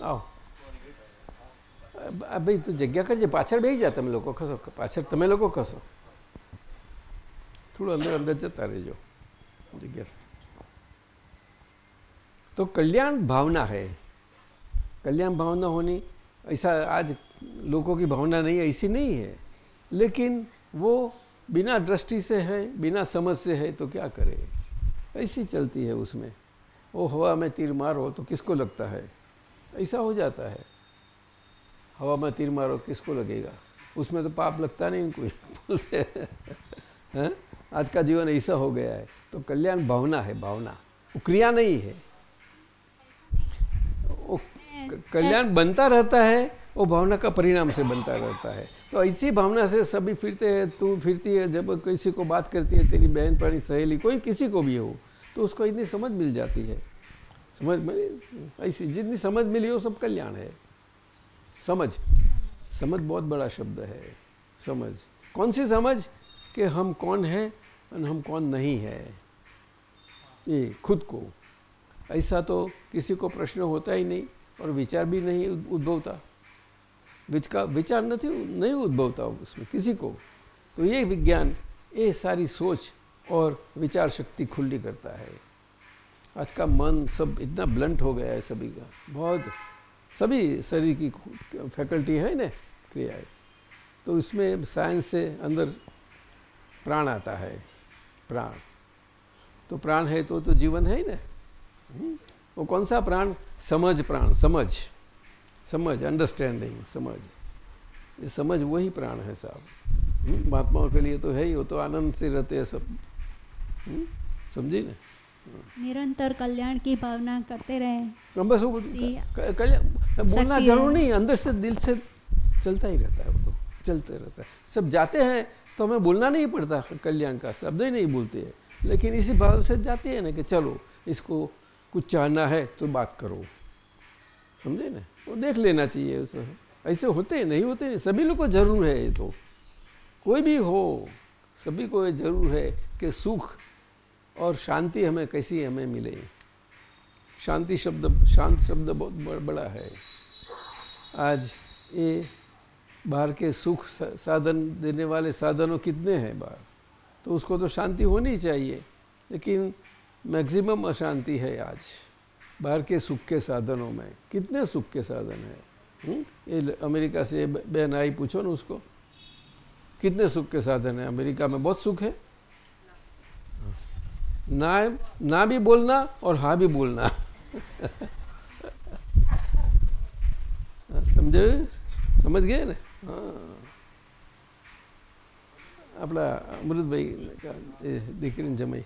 આવો આ ભાઈ તું જગ્યા કરજે પાછળ બેસી જા તમે લોકો ખસો પાછળ તમે લોકો ખસો થોડું અંદર અંદર જતા રહેજો જગ્યા तो कल्याण भावना है कल्याण भावना होनी ऐसा आज लोगों की भावना नहीं ऐसी नहीं है लेकिन वो बिना दृष्टि से है बिना समझ से है तो क्या करे ऐसी चलती है उसमें वो हवा में तीर मारो तो किसको लगता है ऐसा हो जाता है हवा में तीर मारो तो किसको लगेगा उसमें तो पाप लगता नहीं कोई बोलते हैं आज का जीवन ऐसा हो गया है तो कल्याण भावना है, भावना। वो क्रिया नहीं है। वो कल्याण बनता रहता है, वो भावना का परिणाम से बनता रहता है। तो ऐसी भावना से सभी फिरते हैं, तू फिरती है, जब किसी को बात करती है, तेरी बहन पड़ी सहेली, कोई किसी को भी हो तो उसको इतनी समझ मिल जाती है। समझ में ऐसी जितनी समझ मिली, वो सब कल्याण है। समझ। समझ बहुत बड़ा शब्द है। समझ। कौन सी समझ? कि हम कौन हैं और हम कौन नहीं है। ये खुद को। ऐसा तो किसी को प्रश्न होता ही नहीं और विचार भी नहीं उद्भवता। विचका विचार नहीं नहीं उद्भवता उसमें किसी को। तो ये विज्ञान, ये सारी सोच और विचार शक्ति खुली करता है। आज का मन सब इतना ब्लंट हो गया है सभी का। बहुत, सभी शरीर की फैकल्टी है ना क्रिया तो इसमें साइंस से अंदर प्राण आता है प्राण। तो प्राण है तो तो जीवन है ही ना। हम्म? वो कौन सा प्राण? समझ प्राण समझ। समझ अंडरस्टैंडिंग समझ। ये समझ वही प्राण है साहब। हम्म? महात्माओं के लिए तो है ही वो तो आनंद से रहते हैं सब। हम्म? समझी ना? निरंतर कल्याण की भावना करते रहे। हम बस वो कल्याण बोलना ज़रूर नहीं अंदर से दिल से चलता ही रहता है वो तो चलते रहता है। सब जाते हैं तो हमें बोलना नहीं पड़ता, कल्याण का शब्द ही नहीं बोलते हैं। लेकिन इसी भाव से जाते हैं ना कि चलो, इसको कुछ चाहना है तो बात करो। समझे ना? वो देख लेना चाहिए उसे ऐसे होते हैं, नहीं होते हैं, सभी लोग को ज़रूर है ये तो। कोई भी हो, सभी को ये ज़रूर है कि सुख और शांति हमें कैसी हमें मिले। शांति शब्द, शांत शब्द बहुत बड़ा है। आज ये बाहर के सुख साधन देने वाले साधनों कितने हैं बाहर? तो उसको तो शांति होनी चाहिए, लेकिन मैक्सिमम अशांति है आज। बाहर के सुख के साधनों में। कितने सुख के साधन हैं? ये अमेरिका से बहन आई, पूछो ना उसको। कितने सुख के साधन है? अमेरिका में बहुत सुख है। ना ना भी बोलना और हाँ भी बोलना। [laughs] हाँ, समझे? समझ गए ना? આપણા અમૃતભાઈ દીકરીને જમાઈ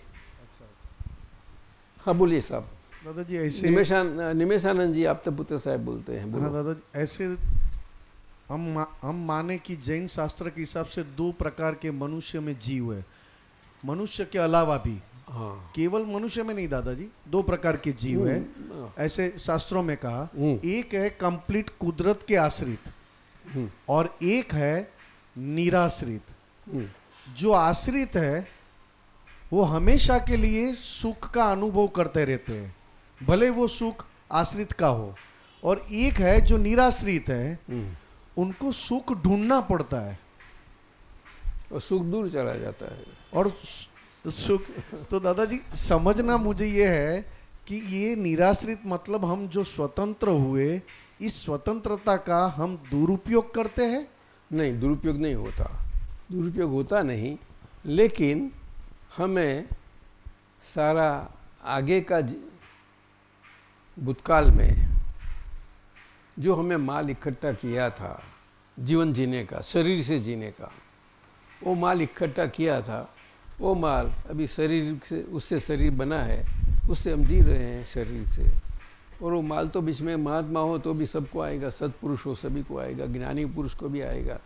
हाँ बोलिए साहब दादाजी ऐसे निमेशान निमेशानंद जी आप तो पुत्र साहब बोलते हैं हाँ बोलो दादा ऐसे हम मा, हम माने कि जैन शास्त्र के हिसाब से दो प्रकार के मनुष्य में जीव है मनुष्य के अलावा भी हाँ केवल मनुष्य में नहीं दादाजी दो प्रकार के जीव है हम्म, ऐसे शास्त्रों में कहा हम्म। एक है कंप्लीट कुदरत के आश्रित हम्म, और एक है निराश्रित। हम्म, जो आश्रित है वो हमेशा के लिए सुख का अनुभव करते रहते हैं भले वो सुख आश्रित का हो। और एक है जो निराश्रित है हम्म। उनको सुख ढूंढना पड़ता है। और सुख दूर चला जाता है। और सुख तो दादाजी समझना मुझे ये है कि ये निराश्रित मतलब हम जो स्वतंत्र हुए इस स्वतंत्रता का हम दुरुपयोग करते हैं? नहीं, दुरुपयोग नहीं होता। दुरुपयोग होता नहीं, लेकिन हमें सारा आगे का भूतकाल में जो हमें माल इकट्ठा किया था, जीवन जीने का, शरीर से जीने का, वो माल इकट्ठा किया था, वो माल अभी शरीर से, उससे शरीर बना है, उससे हम जी रहे हैं शरीर से। और वो माल तो बीच में महात्मा हो तो भी सबको आएगा, सत्पुरुष हो सभी को आएगा, ज्ञानी पुरुष को भी आएगा,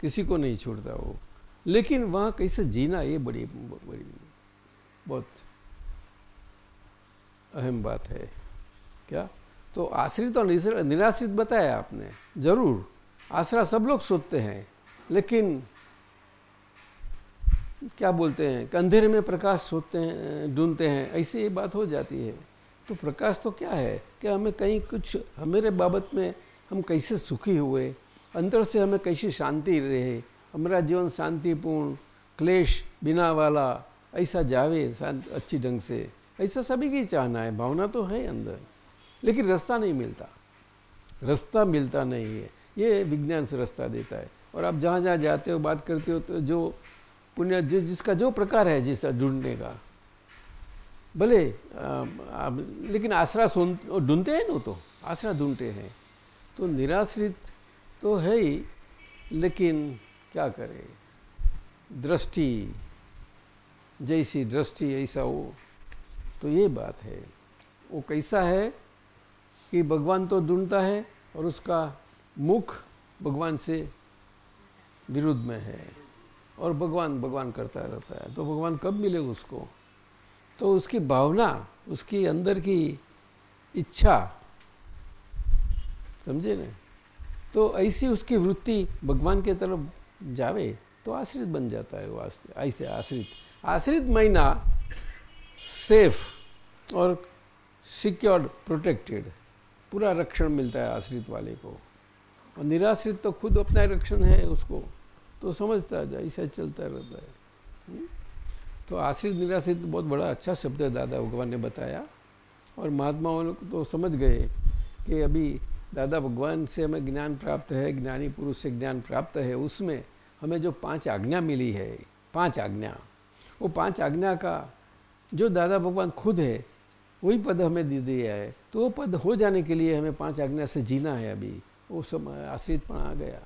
किसी को नहीं छोड़ता वो। लेकिन वहाँ कैसे जीना, ये बड़ी बड़ी, बहुत अहम बात है। क्या? तो आश्रित और निराश्रित बताया आपने, ज़रूर। आसरा सब लोग सोचते हैं, लेकिन क्या बोलते हैं कि अंधेरे में प्रकाश सोचते हैं, ढूंढते हैं, ऐसी ये बात हो जाती है। तो प्रकाश तो क्या है? कि हमें कहीं कुछ, हमारे बाबत में हम कैसे सुखी हुए? अंदर से हमें कैसी शांति रहे? हमारा जीवन शांतिपूर्ण, क्लेश बिना वाला, ऐसा जावे अच्छी ढंग से। ऐसा सभी की चाहना है, भावना तो है अंदर। लेकिन रास्ता नहीं मिलता। रास्ता मिलता नहीं है। ये विज्ञान से रास्ता देता है। और आप जहाँ जहाँ जाते हो, बात करते हो तो जो पुण्य जिस जिसका जो प्रकार है जिस ढूँढने का भले लेकिन आसरा सुन, ढूंढते हैं ना तो आसरा ढूंढते हैं। तो निराश्रित तो है ही, लेकिन क्या करें? दृष्टि, जैसी दृष्टि, ऐसा वो। तो ये बात है, वो कैसा है कि भगवान तो ढूंढता है और उसका मुख भगवान से विरुद्ध में है। और भगवान भगवान करता रहता है। तो भगवान कब मिले उसको? तो उसकी भावना, उसकी अंदर की इच्छा, समझे ना? तो ऐसी उसकी वृत्ति भगवान के तरफ़ जावे तो आश्रित बन जाता है वो ऐसे आश्रित। आश्रित महीना सेफ़ और सिक्योर्ड, प्रोटेक्टेड, पूरा रक्षण मिलता है आश्रित वाले को। और निराश्रित तो खुद अपना रक्षण है उसको तो समझता जा ऐसा चलता रहता है। हम्म? तो आश्रित निराश्रित बहुत बड़ा अच्छा शब्द है, दादा भगवान ने बताया। और महात्माओं तो समझ गए कि अभी दादा भगवान से हमें ज्ञान प्राप्त है, ज्ञानी पुरुष से ज्ञान प्राप्त है, उसमें हमें जो पाँच आज्ञा मिली है, पाँच आज्ञा, वो पाँच आज्ञा का जो दादा भगवान खुद है, वही पद हमें दे दिया है। तो वो पद हो जाने के लिए हमें पाँच आज्ञा से जीना है अभी। वो समय आश्रितपणा आ गया।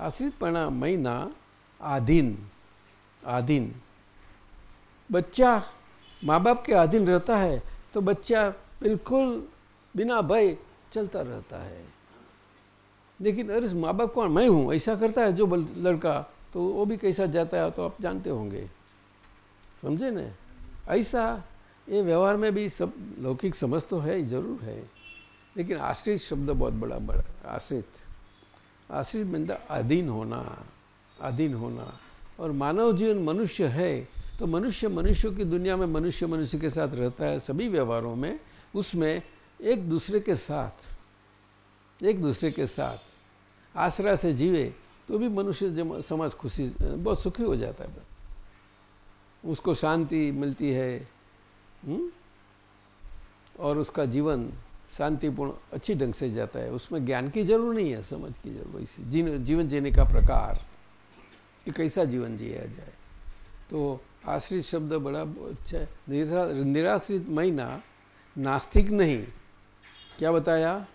आश्रितपणा महीना आधीन आधीन बच्चा माँ बाप के अधीन रहता है तो बच्चा बिल्कुल बिना भय चलता रहता है। लेकिन अरे माँ बाप कौन? मैं हूँ, ऐसा करता है जो लड़का तो वो भी कैसा जाता है तो आप जानते होंगे। समझे न? ऐसा ये व्यवहार में भी सब लौकिक समझ तो है, ज़रूर है। लेकिन आश्रित शब्द बहुत बड़ा बड़ा, आश्रित। आश्रित मतलब अधीन होना अधीन होना। और मानव जीवन मनुष्य है तो मनुष्य मनुष्यों की दुनिया में मनुष्य मनुष्य के साथ रहता है, सभी व्यवहारों में, उसमें एक दूसरे के साथ, एक दूसरे के साथ आश्रय से जीवे तो भी मनुष्य समाज खुशी, बहुत सुखी हो जाता है उसको शांति मिलती है हुँ? हम्म? और उसका जीवन शांतिपूर्ण, अच्छी ढंग से जाता है उसमें ज्ञान की ज़रूर नहीं है समझ की ज़रूर इसी जीवन जीने का प्रकार कि कैसा जीवन जिया जाए तो आश्रित शब्द बड़ा अच्छा है। निरा, निराश्रित महीना नास्तिक नहीं। क्या बताया?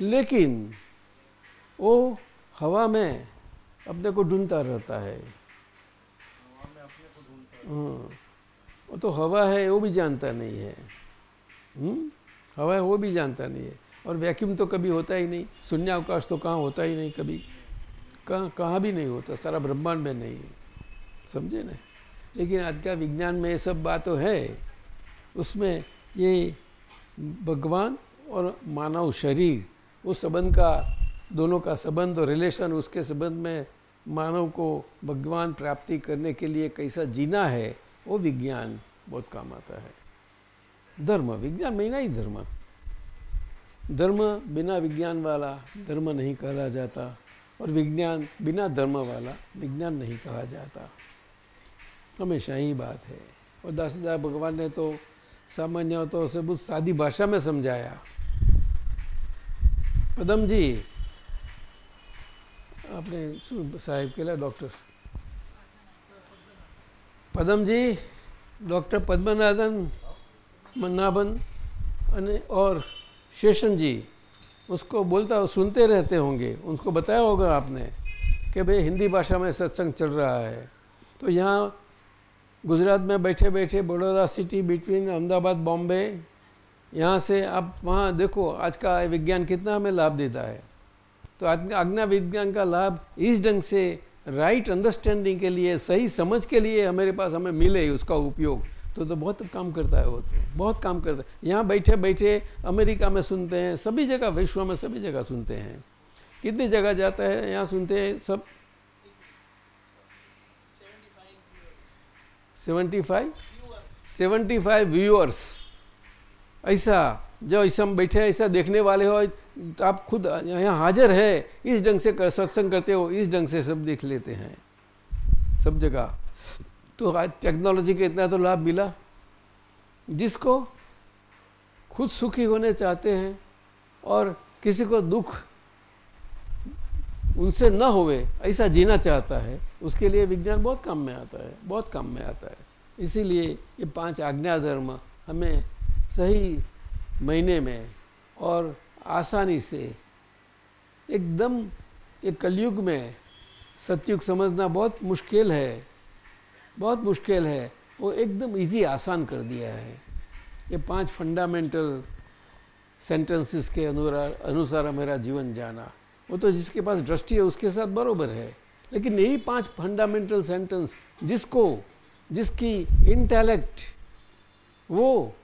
लेकिन वो हवा में अपने को ढूंढता रहता है। हाँ वो तो हवा है वो भी जानता नहीं है। हुँ? हम्म? हवा है वो भी जानता नहीं है। और वैक्यूम तो कभी होता ही नहीं। शून्यावकाश तो कहाँ होता ही नहीं कभी। कहाँ कहाँ भी नहीं होता सारा ब्रह्मांड में नहीं है। समझे ना? लेकिन आज का विज्ञान में ये सब बात तो है। उसमें ये भगवान और मानव शरीर उस संबंध का, दोनों का संबंध और रिलेशन उसके संबंध में मानव को भगवान प्राप्ति करने के लिए कैसा जीना है, वो विज्ञान बहुत काम आता है। धर्म, विज्ञान में ही धर्म। धर्म बिना विज्ञान वाला धर्म नहीं कहा जाता और विज्ञान बिना धर्म वाला विज्ञान नहीं कहा जाता। हमेशा ही बात है और दासदास भगवान ने तो सामान्य तो से बहुत सादी भाषा में समझाया पदम जी આપણે શું સાહેબ કેલા ડૉક્ટર पदमजी डॉक्टर पद्मनाथन मन्नाभन और शेषन जी उसको बोलता सुनते रहते होंगे उनको बताया होगा आपने कि भाई हिंदी भाषा में सत्संग चल रहा है तो यहाँ गुजरात में बैठे बैठे बड़ौदा सिटी बिटवीन अहमदाबाद, बॉम्बे, यहाँ से आप वहाँ देखो, आज का विज्ञान कितना हमें लाभ देता है। तो आज्ञा विज्ञान का लाभ इस ढंग से राइट अंडरस्टैंडिंग के लिए, सही समझ के लिए हमारे पास हमें मिले उसका उपयोग तो तो बहुत काम करता है वो तो बहुत काम करता है। यहाँ बैठे बैठे अमेरिका में सुनते हैं, सभी जगह, विश्व में सभी जगह सुनते हैं। कितनी जगह जाता है, यहाँ सुनते हैं, सब seventy five? Seventy five viewers ऐसा जो ऐसा बैठे ऐसा देखने वाले हो तो आप खुद यहाँ हाजिर है, इस ढंग से कर, सत्संग करते हो, इस ढंग से सब देख लेते हैं, सब जगह। तो आज टेक्नोलॉजी का इतना तो लाभ मिला। जिसको खुद सुखी होने चाहते हैं और किसी को दुख उनसे न होवे, ऐसा जीना चाहता है उसके लिए विज्ञान बहुत काम में आता है, बहुत काम में आता है। इसीलिए ये पाँच आज्ञा धर्म हमें सही महीने में और आसानी से एकदम एक कलयुग में सत्युग समझना बहुत मुश्किल है, बहुत मुश्किल है। वो एकदम इजी आसान कर दिया है। ये पाँच फंडामेंटल सेंटेंसेस के अनुसार अनुसार मेरा जीवन जाना। वो तो जिसके पास दृष्टि है, उसके साथ बरोबर है। लेकिन यही पाँच फंडामेंटल सेंटेंस जिसको, जिसकी इंटेलेक्ट वो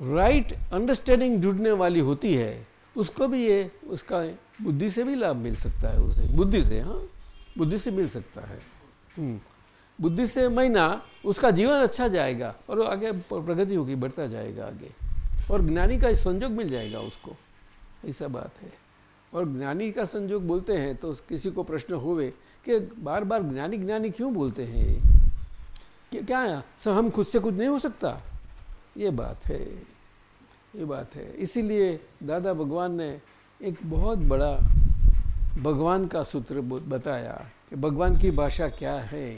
राइट अंडरस्टैंडिंग जुड़ने वाली होती है, उसको भी ये, उसका बुद्धि से भी लाभ मिल सकता है उसे। बुद्धि से हाँ बुद्धि से मिल सकता है। हम्म। बुद्धि से महीना उसका जीवन अच्छा जाएगा और आगे प्रगति होगी, बढ़ता जाएगा आगे। और ज्ञानी का संजोग मिल जाएगा उसको। ऐसा बात है। और ज्ञानी का संजोग बोलते हैं तो किसी को प्रश्न होवे कि बार बार ज्ञानी ज्ञानी क्यों बोलते हैं? क्या क्या सब हम खुद से कुछ नहीं हो सकता? ये बात है। ये बात है। इसीलिए दादा भगवान ने एक बहुत बड़ा भगवान का सूत्र बताया कि भगवान की भाषा क्या है।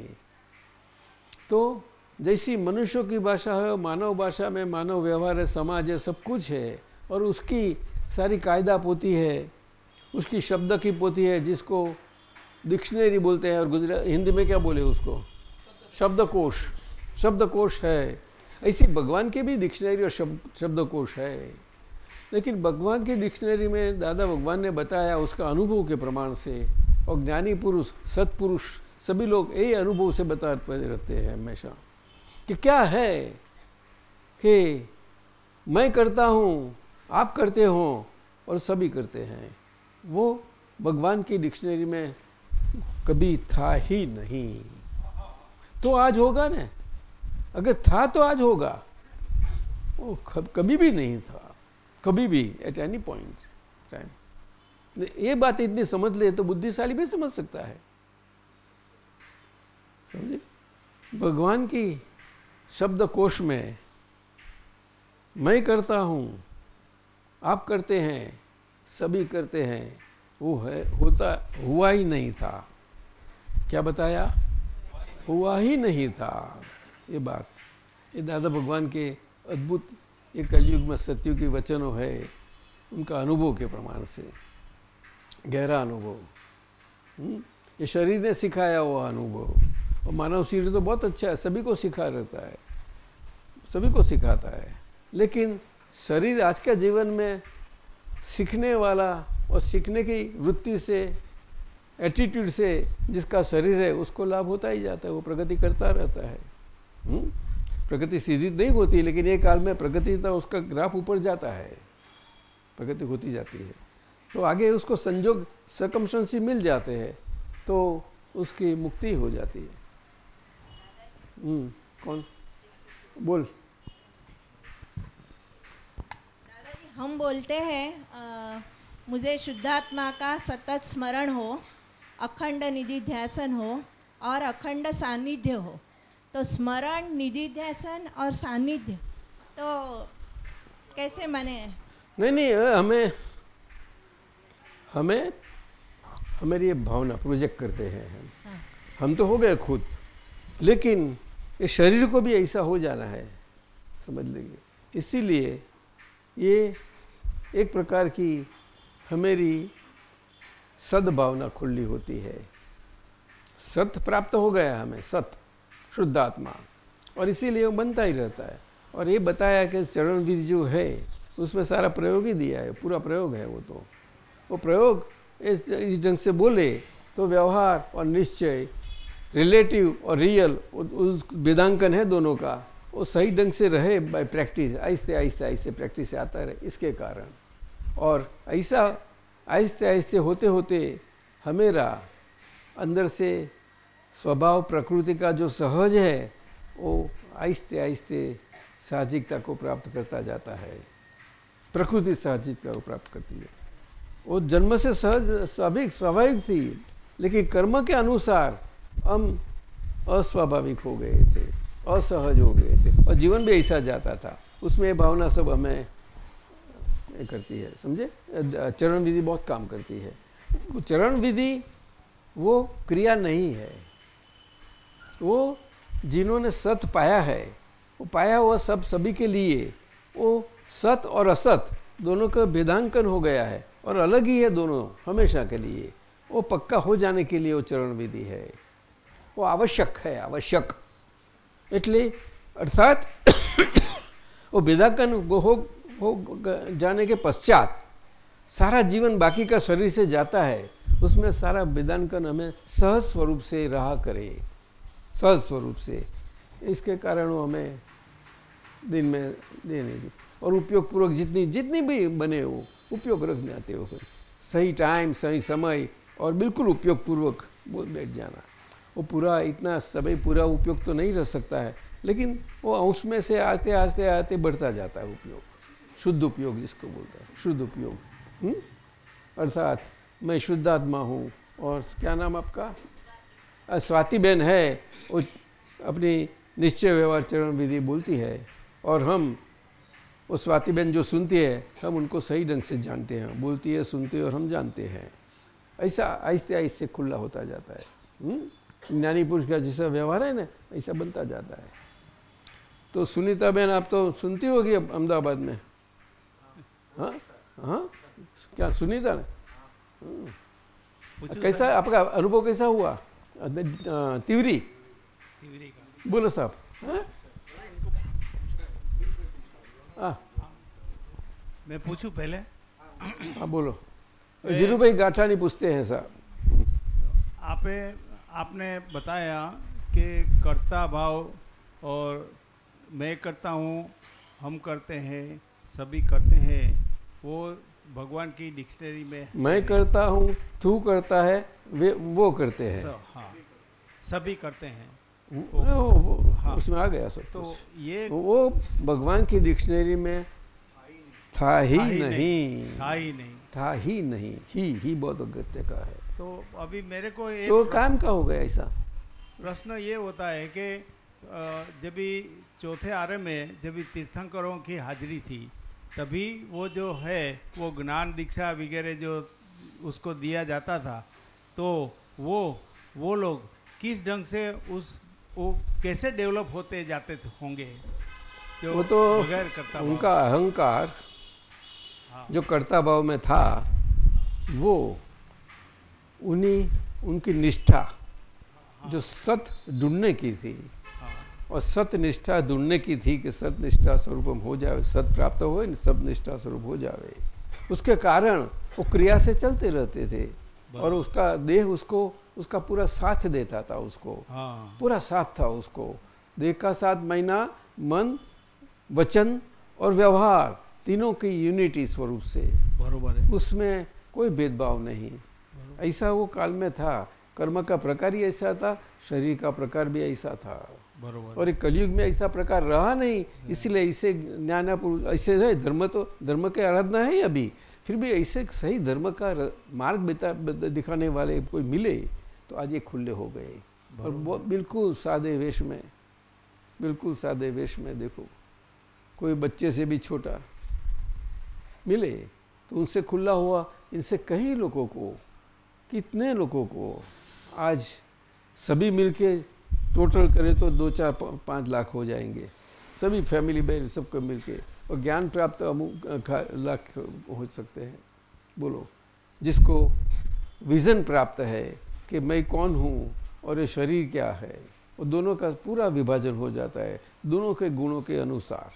तो जैसी मनुष्यों की भाषा है, मानव भाषा में मानव व्यवहार है, समाज है, सब कुछ है और उसकी सारी कायदा पोती है उसकी शब्द की पोथी है, जिसको डिक्शनरी बोलते हैं और गुजरात हिंदी में क्या बोले उसको? शब्दकोश। शब्दकोश है। ऐसी भगवान के भी डिक्शनरी और शब्द, शब्दकोश है। लेकिन भगवान की डिक्शनरी में दादा भगवान ने बताया उसका अनुभव के प्रमाण से, और ज्ञानी पुरुष, सत्पुरुष, सभी लोग यही अनुभव से बताते रहते हैं हमेशा, कि क्या है कि मैं करता हूँ, आप करते हो, और सभी करते हैं। वो भगवान की डिक्शनरी में कभी था ही नहीं। तो आज होगा ना? अगर था तो आज होगा। वो कभी भी नहीं था। कभी भी एट एनी पॉइंट टाइम ये बात इतनी समझ ले तो बुद्धिशाली भी समझ सकता है। समझे? भगवान की शब्दकोश में मैं करता हूँ, आप करते हैं। सभी करते हैं। वो है, होता, हुआ ही नहीं था। क्या बताया? हुआ ही नहीं था। ये बात। ये दादा भगवान के अद्भुत ये कलयुग में सत्यु के वचनों है, उनका अनुभव के प्रमाण से। गहरा अनुभव। हम्म? ये शरीर ने सिखाया हुआ अनुभव। और मानव शरीर तो बहुत अच्छा है, सभी को सिखा रहता है। सभी को सिखाता है। लेकिन शरीर आज के जीवन में सीखने वाला और सीखने की वृत्ति से एटीट्यूड से जिसका शरीर है उसको लाभ होता ही जाता है वो प्रगति करता रहता है। हम्म? प्रगति सीधी नहीं होती लेकिन एक काल में प्रगति तो उसका ग्राफ ऊपर जाता है। प्रगति होती जाती है। तो आगे उसको संजोग सरकमस्टेंसी मिल जाते हैं तो उसकी मुक्ति हो जाती है। हम्म, कौन? बोल दादाजी हम बोलते हैं मुझे शुद्धात्मा का सतत स्मरण हो अखंड निधि ध्यासन हो और अखंड सानिध्य हो। तो स्मरण निधि ध्यासन और सानिध्य तो कैसे माने? नहीं नहीं हमें हमें हमारी ये भावना प्रोजेक्ट करते हैं हम। हाँ। हम तो हो गए खुद लेकिन ये शरीर को भी ऐसा हो जाना है समझ लीजिए। इसीलिए ये एक प्रकार की हमेरी सद्भावना खुली होती है। सत्य प्राप्त हो गया हमें सत्य शुद्ध आत्मा। और इसीलिए वो बनता ही रहता है। और ये बताया कि चरण विधि जो है, उसमें सारा प्रयोग ही दिया है, पूरा प्रयोग है वो तो। वो प्रयोग इस इस ढंग से बोले तो व्यवहार और निश्चय, रिलेटिव और रियल उस वेदांकन है दोनों का। वो सही ढंग से रहे बाय प्रैक्टिस आहिस्ते आहिस्ते आहिस्ते प्रैक्टिस से आता रहे, इसके कारण। और ऐसा आहिस्ते आहिस्ते होते होते हमेरा अंदर से स्वभाव प्रकृति का जो सहज है, वो आहिस्ते आहिस्ते साहजिकता को प्राप्त करता जाता है। प्रकृति साहजिकता को प्राप्त करती है। वो जन्म से सहज, स्वाभाविक स्वाभाविक थी, लेकिन कर्म के अनुसार हम अस्वाभाविक हो गए थे। असहज हो गए थे। और जीवन भी ऐसा जाता था। उसमें ये भावना सब हमें करती है, समझे? चरण विधि बहुत काम करती है। चरण विधि वो क्रिया नहीं है। वो जिन्होंने सत पाया है, वो पाया हुआ सब सभी के लिए, वो सत और असत दोनों का भेदांकन हो गया है और अलग ही है दोनों हमेशा के लिए। वो पक्का हो जाने के लिए वो चरण विधि है। वो आवश्यक है, आवश्यक। એટલે अर्थात वो भेदांकन हो, हो, हो जाने के पश्चात सारा जीवन बाकी का शरीर से जाता है उसमें सारा वेदांकन हमें सहज स्वरूप से रहा करे सहज स्वरूप से इसके कारण वो हमें दिन में देने दी और उपयोग पूर्वक जितनी जितनी भी बने हो उपयोग रखने आते हो सही टाइम सही समय और बिल्कुल उपयोग पूर्वक बोल बैठ जाना वो पूरा इतना समय पूरा उपयोग तो नहीं रह सकता है, लेकिन वो अंश में से आते आते आते बढ़ता जाता है उपयोग। शुद्ध उपयोग जिसको बोलता है, शुद्ध उपयोग। अर्थात मैं शुद्धात्मा हूँ और क्या नाम आपका? स्वाति बहन है, वो अपनी निश्चय व्यवहार चरण विधि बोलती है और हम, वो स्वाति बहन जो सुनती है, हम उनको सही ढंग से जानते हैं, बोलती है, सुनते हैं और हम जानते हैं। ऐसा आहिस्ते आहिस्ते खुला होता जाता है। हम्म? ज्ञानी पुरुष का जैसा व्यवहार है ना ऐसा बनता जाता है। तो सुनीता बहन आप तो सुनती होगी अब अहमदाबाद में? हाँ? हाँ? क्या सुनीता ने? कैसा आपका अनुभव कैसा हुआ? तिवरी? तिवरी बोलो साहब। हाँ? हाँ। मैं पूछूँ पहले? हाँ बोलो। धीरू भाई गाठा नहीं पूछते हैं साहब। आपे आपने बताया कि कर्ता भाव और मैं करता हूँ हम करते हैं सभी करते हैं वो भगवान की डिक्शनरी में मैं करता हूँ तू करता है वे वो करते हैं। हाँ सभी करते हैं। वो, वो, वो, हाँ। उसमें आ गया सब तो ये वो भगवान की डिक्शनरी में था ही था ही नहीं था ही नहीं। था ही नहीं। ही ही बहुत अगत्य का है। तो अभी मेरे को एक तो काम का हो गया ऐसा? प्रश्न ये होता है कि जब भी चौथे आर्य में जब भी तीर्थंकरों की हाजिरी थी तभी वो जो है वो ज्ञान दीक्षा वगैरह जो उसको दिया जाता था तो वो वो लोग किस ढंग से उस वो कैसे डेवलप होते जाते होंगे? जो वो तो बगैर करता उनका अहंकार हाँ। जो कर्ता भाव में था वो उन्हीं उनकी निष्ठा जो सत ढूँढने की थी और सत निष्ठा ढूँढने की थी कि सत निष्ठा स्वरूप हम हो जावे सत प्राप्त हो सब निष्ठा स्वरूप हो जावे। उसके कारण वो क्रिया से चलते रहते थे और उसका देह उसको उसका पूरा साथ देता था उसको। हाँ। पूरा साथ था उसको। देह का साथ महीना मन वचन और व्यवहार तीनों की यूनिटी स्वरूप से। बरोबर है। उसमें कोई भेदभाव नहीं। ऐसा वो काल में था। कर्म का प्रकार ही ऐसा था शरीर का प्रकार भी ऐसा था। बरोबर। और एक कलयुग में ऐसा प्रकार रहा नहीं इसलिए ऐसे ज्ञाना पुरुष ऐसे है धर्म तो धर्म के आराधना है अभी। फिर भी ऐसे सही धर्म का मार्ग बिता दिखाने वाले कोई मिले तो आज ये खुले हो गए। और वो बिल्कुल सादे वेश में बिल्कुल सादे वेश में देखो। कोई बच्चे से भी छोटा मिले तो उनसे खुला हुआ इनसे कई लोगों को कितने लोगों को आज सभी मिलके टोटल करें तो दो चार पाँच लाख हो जाएँगे। सभी फैमिली में सबको मिलके। और ज्ञान प्राप्त अमुक खा- लाख हो सकते हैं। बोलो, जिसको विज़न प्राप्त है कि मैं कौन हूँ और ये शरीर क्या है, और दोनों का पूरा विभाजन हो जाता है, दोनों के गुणों के अनुसार।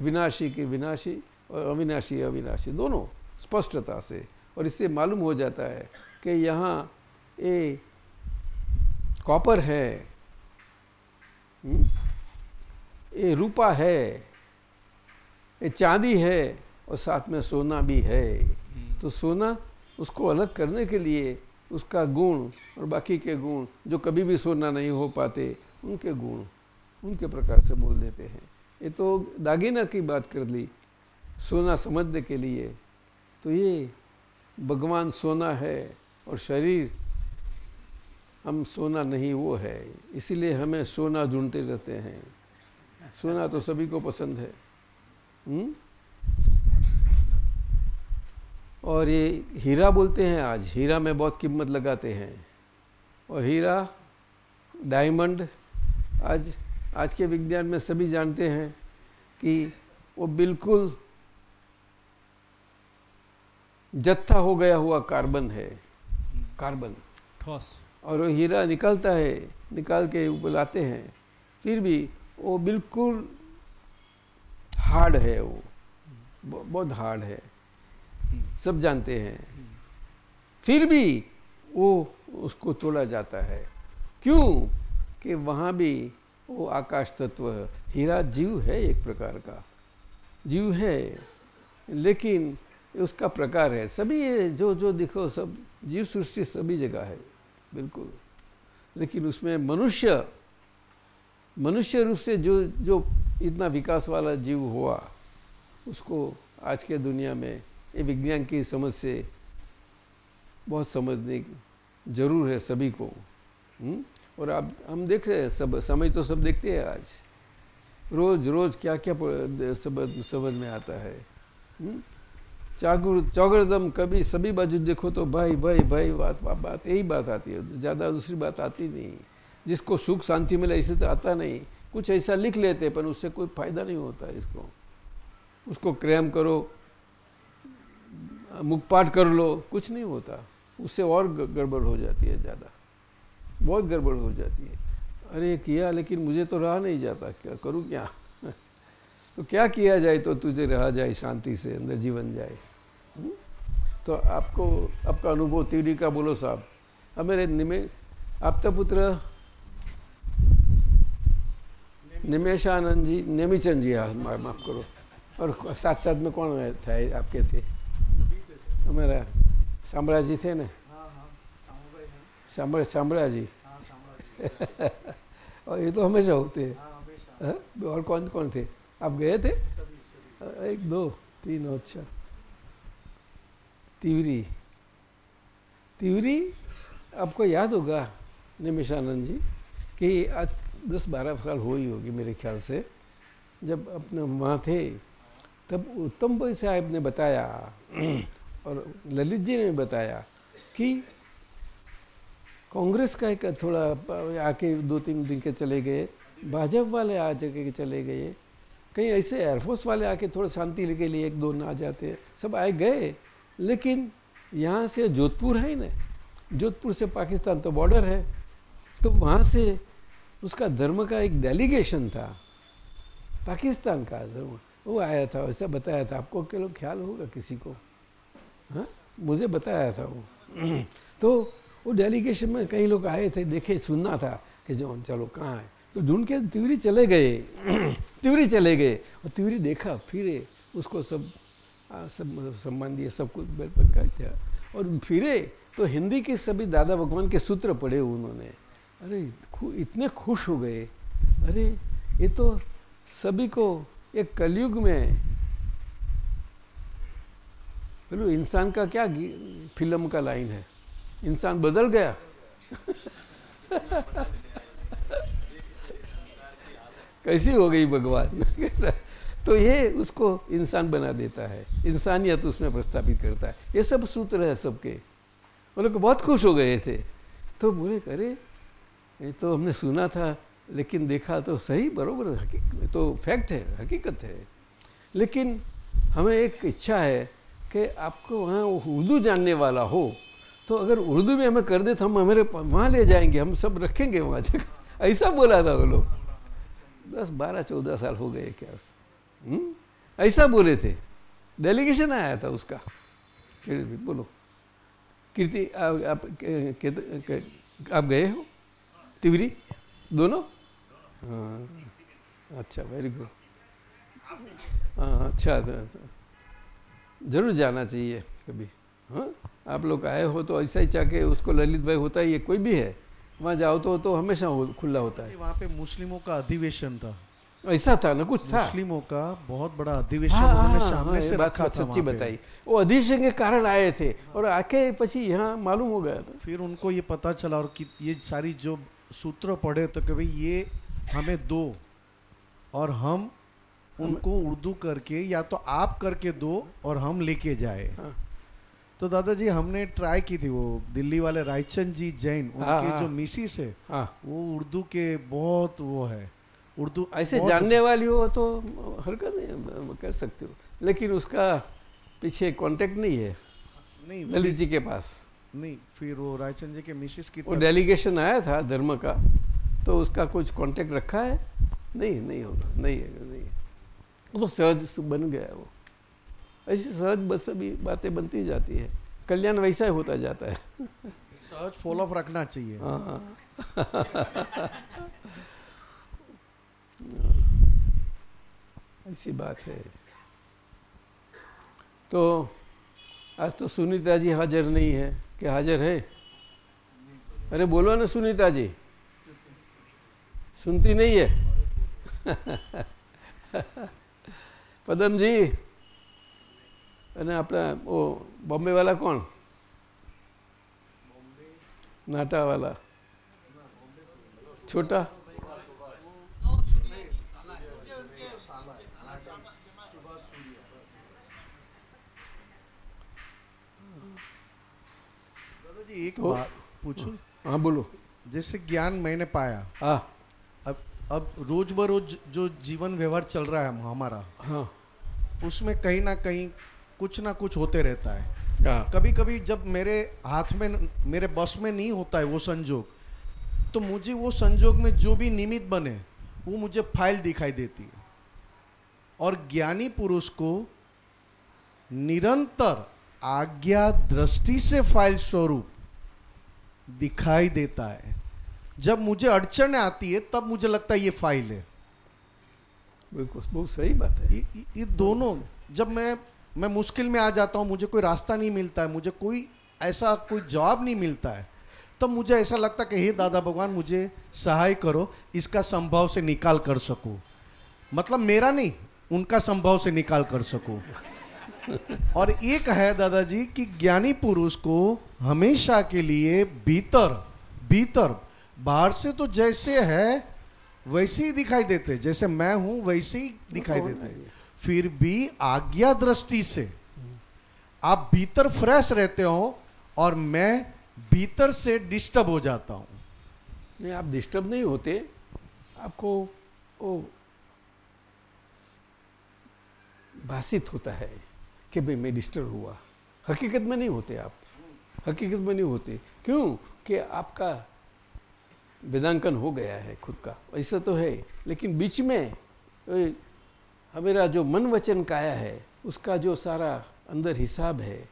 विनाशी के विनाशी और अविनाशी अविनाशी, दोनों स्पष्टता से और इससे मालूम हो जाता है कि यहाँ ये कॉपर है हम्म, ये रूपा है ये चांदी है और साथ में सोना भी है। तो सोना उसको अलग करने के लिए उसका गुण और बाकी के गुण जो कभी भी सोना नहीं हो पाते उनके गुण उनके प्रकार से बोल देते हैं। ये तो दागिना की बात कर ली सोना समझने के लिए। तो ये भगवान सोना है और शरीर हम सोना नहीं, वो है। इसीलिए हमें सोना ढूंढते रहते हैं। सोना तो सभी को पसंद है। हुँ? और ये हीरा बोलते हैं आज। हीरा में बहुत कीमत लगाते हैं। और हीरा, डायमंड, आज आज के विज्ञान में सभी जानते हैं कि वो बिल्कुल जत्था हो गया हुआ कार्बन है। कार्बन। ठोस। और वो हीरा निकलता है निकाल के ऊपर लाते हैं। फिर भी वो बिल्कुल हार्ड है वो। बहुत हार्ड है। सब जानते हैं। फिर भी वो उसको तोड़ा जाता है। क्यों? कि वहाँ भी वो आकाश तत्व हीरा जीव है एक प्रकार का। जीव है। लेकिन उसका प्रकार है सभी जो जो दिखो, सब जीव सृष्टि सभी जगह है, बिल्कुल लेकिन उसमें मनुष्य मनुष्य रूप से जो जो इतना विकास वाला जीव हुआ, उसको आज के दुनिया में ये विज्ञान की समझ से बहुत समझने ज़रूर है सभी को हुँ? और आप, हम देख रहे हैं, सब, समय तो सब देखते हैं आज रोज रोज क्या क्या समझ में आता है हम्म? चागुर चौगरदम कभी सभी बाजू देखो तो भाई भाई भाई बात बात, यही बात आती है। ज़्यादा दूसरी बात आती नहीं। जिसको सुख शांति मिले ऐसे तो आता नहीं। कुछ ऐसा लिख लेते पर उससे कोई फ़ायदा नहीं होता इसको। उसको क्रैम करो मुखपाठ कर लो कुछ नहीं होता। उससे और गड़बड़ हो जाती है ज़्यादा। बहुत गड़बड़ हो जाती है। अरे किया लेकिन मुझे तो रहा नहीं जाता। क्या करूँ क्या? तो क्या किया जाए तो तुझे रहा जाए शांति से अंदर जीवन जाए? हम्म? तो आपको आपका अनुभव तीरी का बोलो साहब। अब मेरे निमे आपका पुत्र? निमेशानंद जी नेमीचंद जी हाँ माफ़ करो। और साथ साथ में कौन था आपके थे? हमारा शामराजी थे ना? शामरा शामरा जी और ये तो हमेशा होते हैं। हाँ? और कौन कौन थे? आप गए थे? एक, दो, तीन अच्छा। तिवरी। तिवरी, आपको याद होगा निमिषानंद जी, कि आज दस बारह साल हो ही होगी मेरे ख्याल से। जब अपने वहाँ थे, तब उत्तम भाई साहब ने बताया, [clears throat] और ललित जी ने बताया, कि कांग्रेस का एक थोड़ा, आके दो तीन दिन के चले गए, भाजपा वाले आ के चले गए। कहीं ऐसे एयरफोर्स वाले आके थोड़ा शांति के लिए, एक दो ना आ जाते हैं सब आए गए। लेकिन यहाँ से जोधपुर है ना, जोधपुर से पाकिस्तान तो बॉर्डर है तो वहाँ से उसका धर्म का एक डेलीगेशन था, पाकिस्तान का धर्म। वो आया था, ऐसा बताया था, आपको के लोग ख्याल होगा किसी को? हाँ? मुझे बताया था वो। [clears throat] तो वो डेलीगेशन में कई लोग आए थे, देखे, सुनना था कि जो, चलो कहाँ है? तो ढूंढ के तिवरी चले गए। [clears throat] तिवरी चले गए। और तिवरी देखा फिरे उसको सब आ, सब सम्मान दिया सब कुछ किया और फिरे तो हिंदी के सभी दादा भगवान के सूत्र पढ़े उन्होंने। अरे खु- इतने खुश हो गए। अरे ये तो सभी को एक कलयुग में बोलो इंसान का क्या फ़िल्म का लाइन है? इंसान बदल गया। [laughs] कैसी हो गई भगवान? [laughs] तो ये उसको इंसान बना देता है। इंसानियत उसमें प्रस्थापित करता है। ये सब सूत्र है सबके। वो लोग बहुत खुश हो गए थे। तो बोले, अरे, ये तो हमने सुना था, लेकिन देखा तो सही, बरोबर तो फैक्ट है, हकीकत है। लेकिन हमें एक इच्छा है कि आपको वहाँ उर्दू जानने वाला हो। तो अगर उर्दू में हमें कर दे तो हम हमारे, वहाँ ले जाएँगे, हम सब रखेंगे वहाँ जगह। [laughs] ऐसा बोला था वो लोग। दस बारह चौदह साल हो गए क्या? हम्म? ऐसा बोले थे। डेलीगेशन आया था उसका। बोलो। कीर्ति आप, आप, के, के, के, आप गए हो? तिवरी दोनों? हाँ। अच्छा वेरी गुड हाँ अच्छा तो- तो ज़रूर जाना चाहिए कभी। हाँ? आप लोग आए हो तो ऐसा ही चाह उसको ललित भाई होता ही है कोई भी है। वहाँ जाओ तो तो हमेशा हो- खुला होता है। वहाँ पे मुस्लिमों का अधिवेशन था। ऐसा था ना कुछ था। मुस्लिमों का बहुत बड़ा अधिवेशन हाँ, हाँ, सामने हाँ, से बात था सच्ची बताई। वो अधिवेशन के कारण आए थे और आके पची यहाँ मालूम हो गया था। फिर उनको ये पता चला और कि ये सारी जो सूत्र पढ़े तो कि भाई ये हमें दो और हम उनको उर्दू करके या तो आप करके दो और हम लेके जाए। हाँ। तो दादाजी हमने ट्राई की थी वो दिल्ली वाले रायचंद जी जैन हाँ, उनके हाँ। जो मिसिस है हाँ। वो उर्दू के बहुत वो है। उर्दू ऐसे जानने वाली हो तो हरकत नहीं कर सकते हो। लेकिन उसका पीछे कांटेक्ट नहीं है नहीं ललित जी के पास। नहीं फिर वो रायचंद जी के मिसिस की वो डेलीगेशन आया था धर्म का तो उसका कुछ कांटेक्ट रखा है? नहीं नहीं होगा नहीं है नहीं। वो तो सहज बन गया है वो। ऐसी सहज बस सभी बातें बनती जाती है। कल्याण वैसा ही होता जाता है। सहज फॉलोअप रखना चाहिए। हाँ। [laughs] ऐसी बात है। तो आज तो सुनीता जी हाजिर नहीं है। क्या हाजिर है? अरे बोलो ना सुनीता जी। सुनती नहीं है? [laughs] पदम जी અને આપણા ઓ બોમ્બે વાળા કોણ નાટા વાળા छोटा दादाजी एक तो- बात पूछूं हाँ बोलो जैसे ज्ञान मैंने पाया हाँ अब अब रोज बरोज जो जीवन व्यवहार चल रहा है हम- हमारा हाँ उसमें कहीं ना कहीं कुछ ना कुछ होते रहता है। हाँ। कभी कभी जब मेरे हाथ में मेरे बस में नहीं होता है वो संजोग तो मुझे वो संजोग में जो भी निमित्त बने वो मुझे फ़ाइल दिखाई देती है। और ज्ञानी पुरुष को निरंतर आज्ञा दृष्टि से फ़ाइल स्वरूप दिखाई देता है। जब मुझे अड़चन आती है तब मुझे लगता है ये फ़ाइल है। बिल्कुल बहुत सही बात है। ये- ये दोनों जब मैं मैं मुश्किल में आ जाता हूँ मुझे कोई रास्ता नहीं मिलता है मुझे कोई ऐसा कोई जवाब नहीं मिलता है। तो मुझे ऐसा लगता है कि हे दादा भगवान मुझे सहाय करो इसका संभव से निकाल कर सकूँ। मतलब मेरा नहीं उनका संभव से निकाल कर सकूँ। और एक है दादाजी कि ज्ञानी पुरुष को हमेशा के लिए भीतर भीतर बाहर से तो जैसे है वैसे ही दिखाई देते जैसे मैं हूँ वैसे ही दिखाई देते फिर भी आज्ञा दृष्टि से। आप भीतर फ्रेश रहते हो और मैं भीतर से डिस्टर्ब हो जाता हूँ। नहीं, आप डिस्टर्ब नहीं होते। आपको वो भाषित होता है कि भाई मैं डिस्टर्ब हुआ। हकीकत में नहीं होते आप। हकीकत में नहीं होते। क्यों? कि आपका वेदांकन हो गया है खुद का। ऐसा तो है। लेकिन बीच में हमेरा जो मन वचन काया है उसका जो सारा अंदर हिसाब है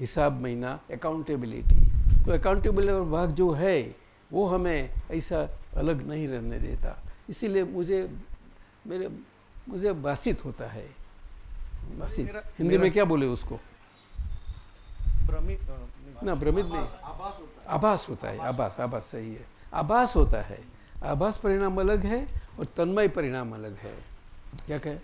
हिसाब महीना अकाउंटेबिलिटी तो अकाउंटेबिलिटी भाग जो है वो हमें ऐसा अलग नहीं रहने देता। इसीलिए मुझे मेरे मुझे बासित होता है। बासित मेरा- हिंदी मेरा- में क्या बोले उसको? भ्रमित ना भ्रमित नहीं। आभास होता है। आभास होता है आभास आभास सही है। आभास होता है। आभास परिणाम अलग है और तन्मय परिणाम अलग है। क्या कहे?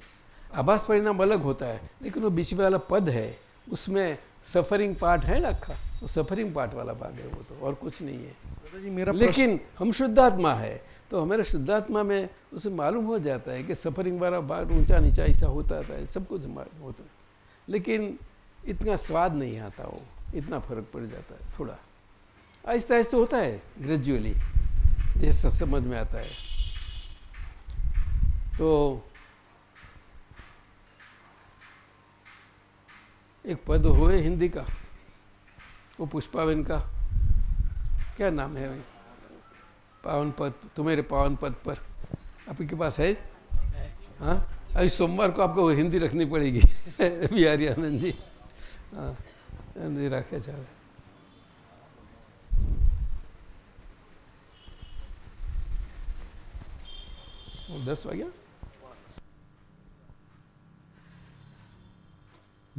आभास परिणाम अलग होता है लेकिन वो बीच वाला पद है उसमें सफरिंग पार्ट है ना अक्खा वो सफरिंग पार्ट वाला भाग है वो तो और कुछ नहीं है। दादाजी मेरा लेकिन हम शुद्धात्मा है तो हमारे शुद्धात्मा में उसे मालूम हो जाता है कि सफरिंग वाला भाग ऊँचा नीचा ऐसा होता था सब कुछ होता है। लेकिन इतना स्वाद नहीं आता वो इतना फ़र्क पड़ जाता है थोड़ा। आहिस्ता आहिस्ता होता है ग्रेजुअली जैसा समझ में आता है। तो एक पद हुए हिंदी का, वो पुष्पावन का। क्या नाम है भाई? पावन पद, तुम्हारे पावन पद पर। आपके पास है? हाँ? अभी सोमवार को आपको हिंदी रखनी पड़ेगी। [laughs] बिहारी आनंद जी। हाँ रखे चाहे दस वाग्या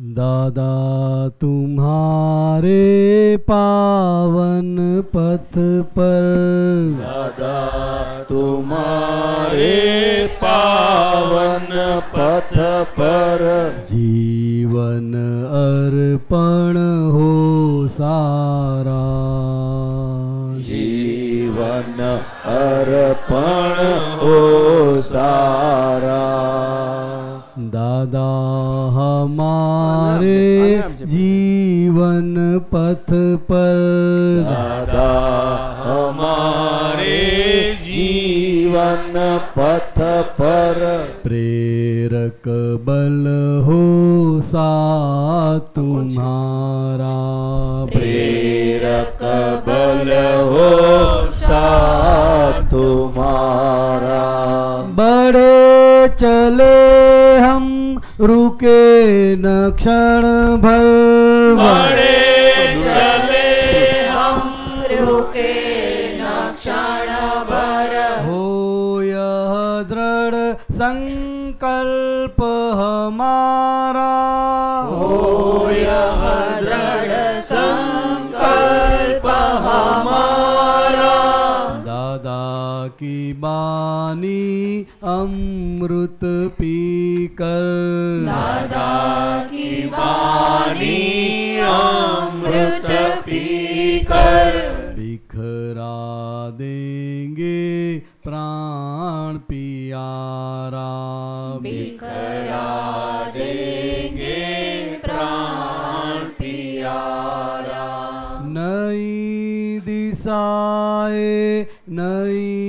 दादा तुम्हारे पावन पथ पर। दादा तुम्हारे पावन पथ पर। जीवन अर्पण हो सारा। जीवन अर्पण हमारे जीवन पथ पर। दादा हमारे जीवन पथ पर। प्रेरक बल हो सा? तुम्हारा। प्रेरक बल हो सा तुम्हारा। बड़े चले हम रुके न क्षण भर बड़े चले हम रुके न क्षण भर। हो यह दृढ़ संकल्प हमारा। पानी अमृत पीकर। दादा की पानी अमृत पीकर। बिखरा देंगे प्राण पियारा। बिखरा देंगे प्राण पियारा। नई दिशाए नई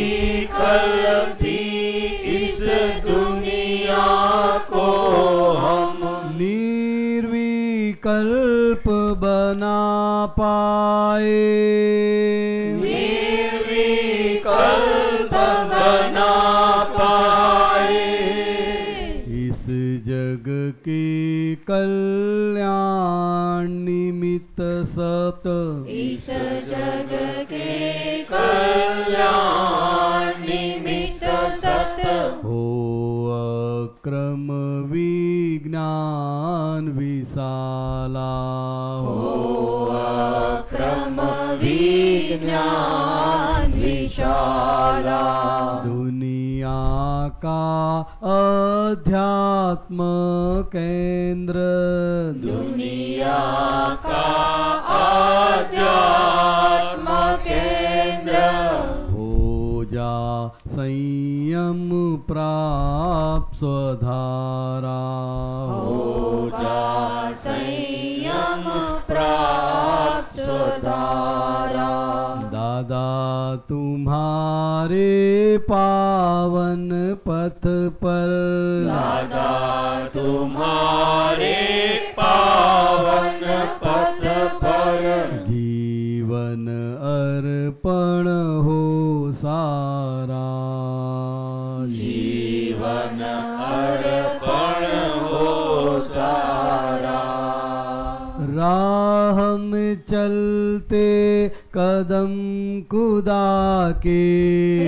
इस दुनिया को हम निर्विकल्प बना पाए। निर्विकल्प बना पाए। इस जग के कल्याण निमित्त सत। इस विशाला हो क्रम विज्ञान विशाला दुनिया का अध्यात्म केंद्र। दुनिया का आध्यात्म केंद्र। हो जा संयम प्राप्त स्वधारा। तुम्हारे पावन पथ पर। दादा तुम्हारे पावन पथ पर। जीवन अर्पण हो सारा। जीवन अर्पण हो सारा। राह में चलते कदम खुदा के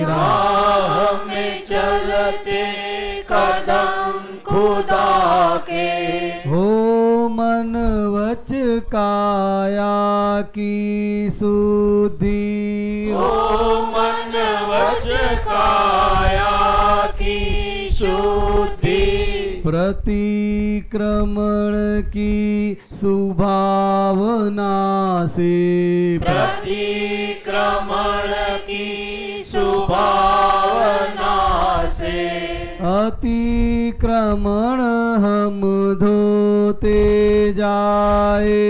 राह में चलते कदम खुदा के हो मन वच काया की सुधी। हो मन वच काया प्रतिक्रमण की सुभावना से प्रतिक्रमण की सुभावना से अतिक्रमण हम धोते जाए।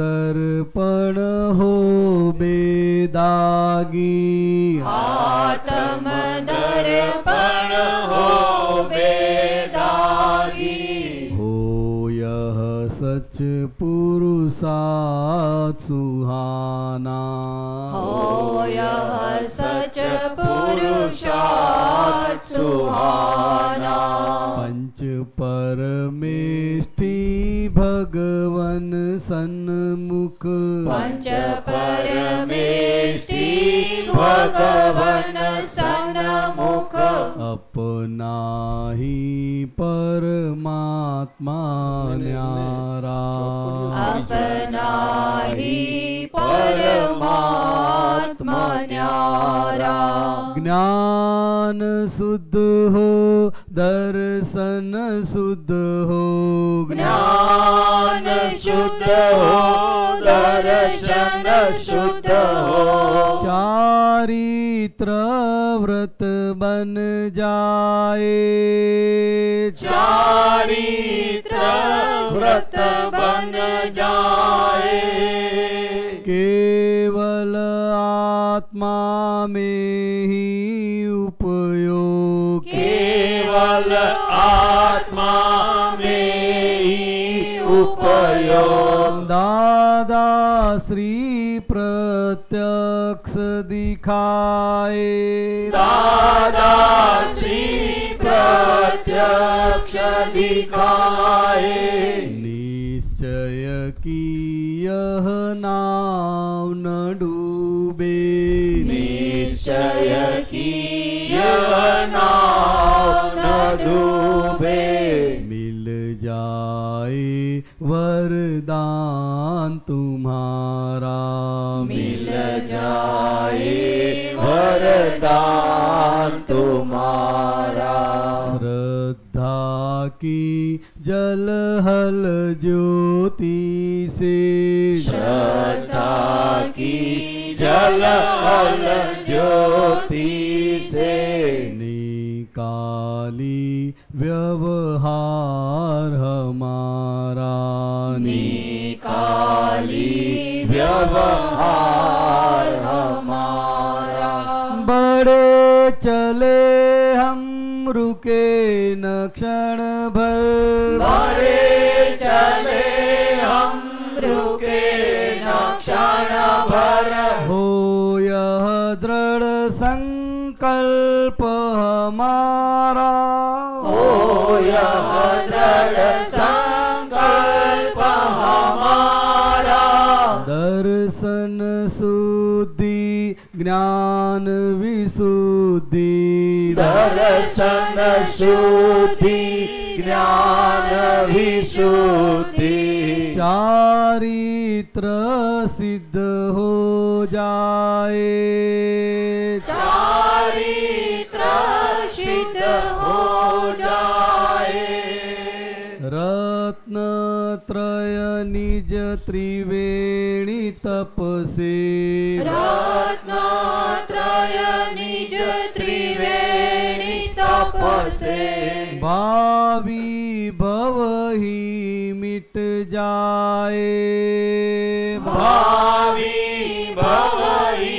आत्म दर्पण हो बेदागी। आत्म दर्पण हो बेदागी। हो यह सच पुरुषात सुहाना। हो यह सच पुरुषार्थ सुहाना। पंच परमेष्टि भगवन सन्मुख। पंच परमेष्टि भगवन सन्मुख। अपना ही परमात्मा न्यारा अपना ही परमात्मा न्यारा ज्ञान शुद्ध हो दर्शन शुद्ध हो। ज्ञान शुद्ध हो दर्शन शुद्ध हो। चारित्र व्रत बन जाए। चारित्र व्रत बन जाए। केवल आत्मा में ही केवल आत्मा में ही उपयोग। दादा श्री प्रत्यक्ष दिखाए। दादा श्री प्रत्यक्ष दिखाए। वरदान तुम्हारा। मिल जाए वरदान तुम्हारा। श्रद्धा की जलहल ज्योति से। श्रद्धा की जल अल ज्योति से। निकाली व्यवहार हमारा। निकाली व्यवहार हमारा। बड़े चले हम रुके न क्षण भर। बड़े चले हम रुके न क्षण भर। हो यह दृढ़ संकल्प हमारा हो यह दृढ़ संकल्प हमारा दर्शन शुद्धि ज्ञान विशुद्धि दर्शन शुद्धि ज्ञान विशुद्धि चारित्र सिद्ध हो जाए चारित्र त्रय निज त्रिवेणी तपसे। रत्नत्रय निज त्रिवेणी तप से भावी भव ही मिट जाए। भावी भवई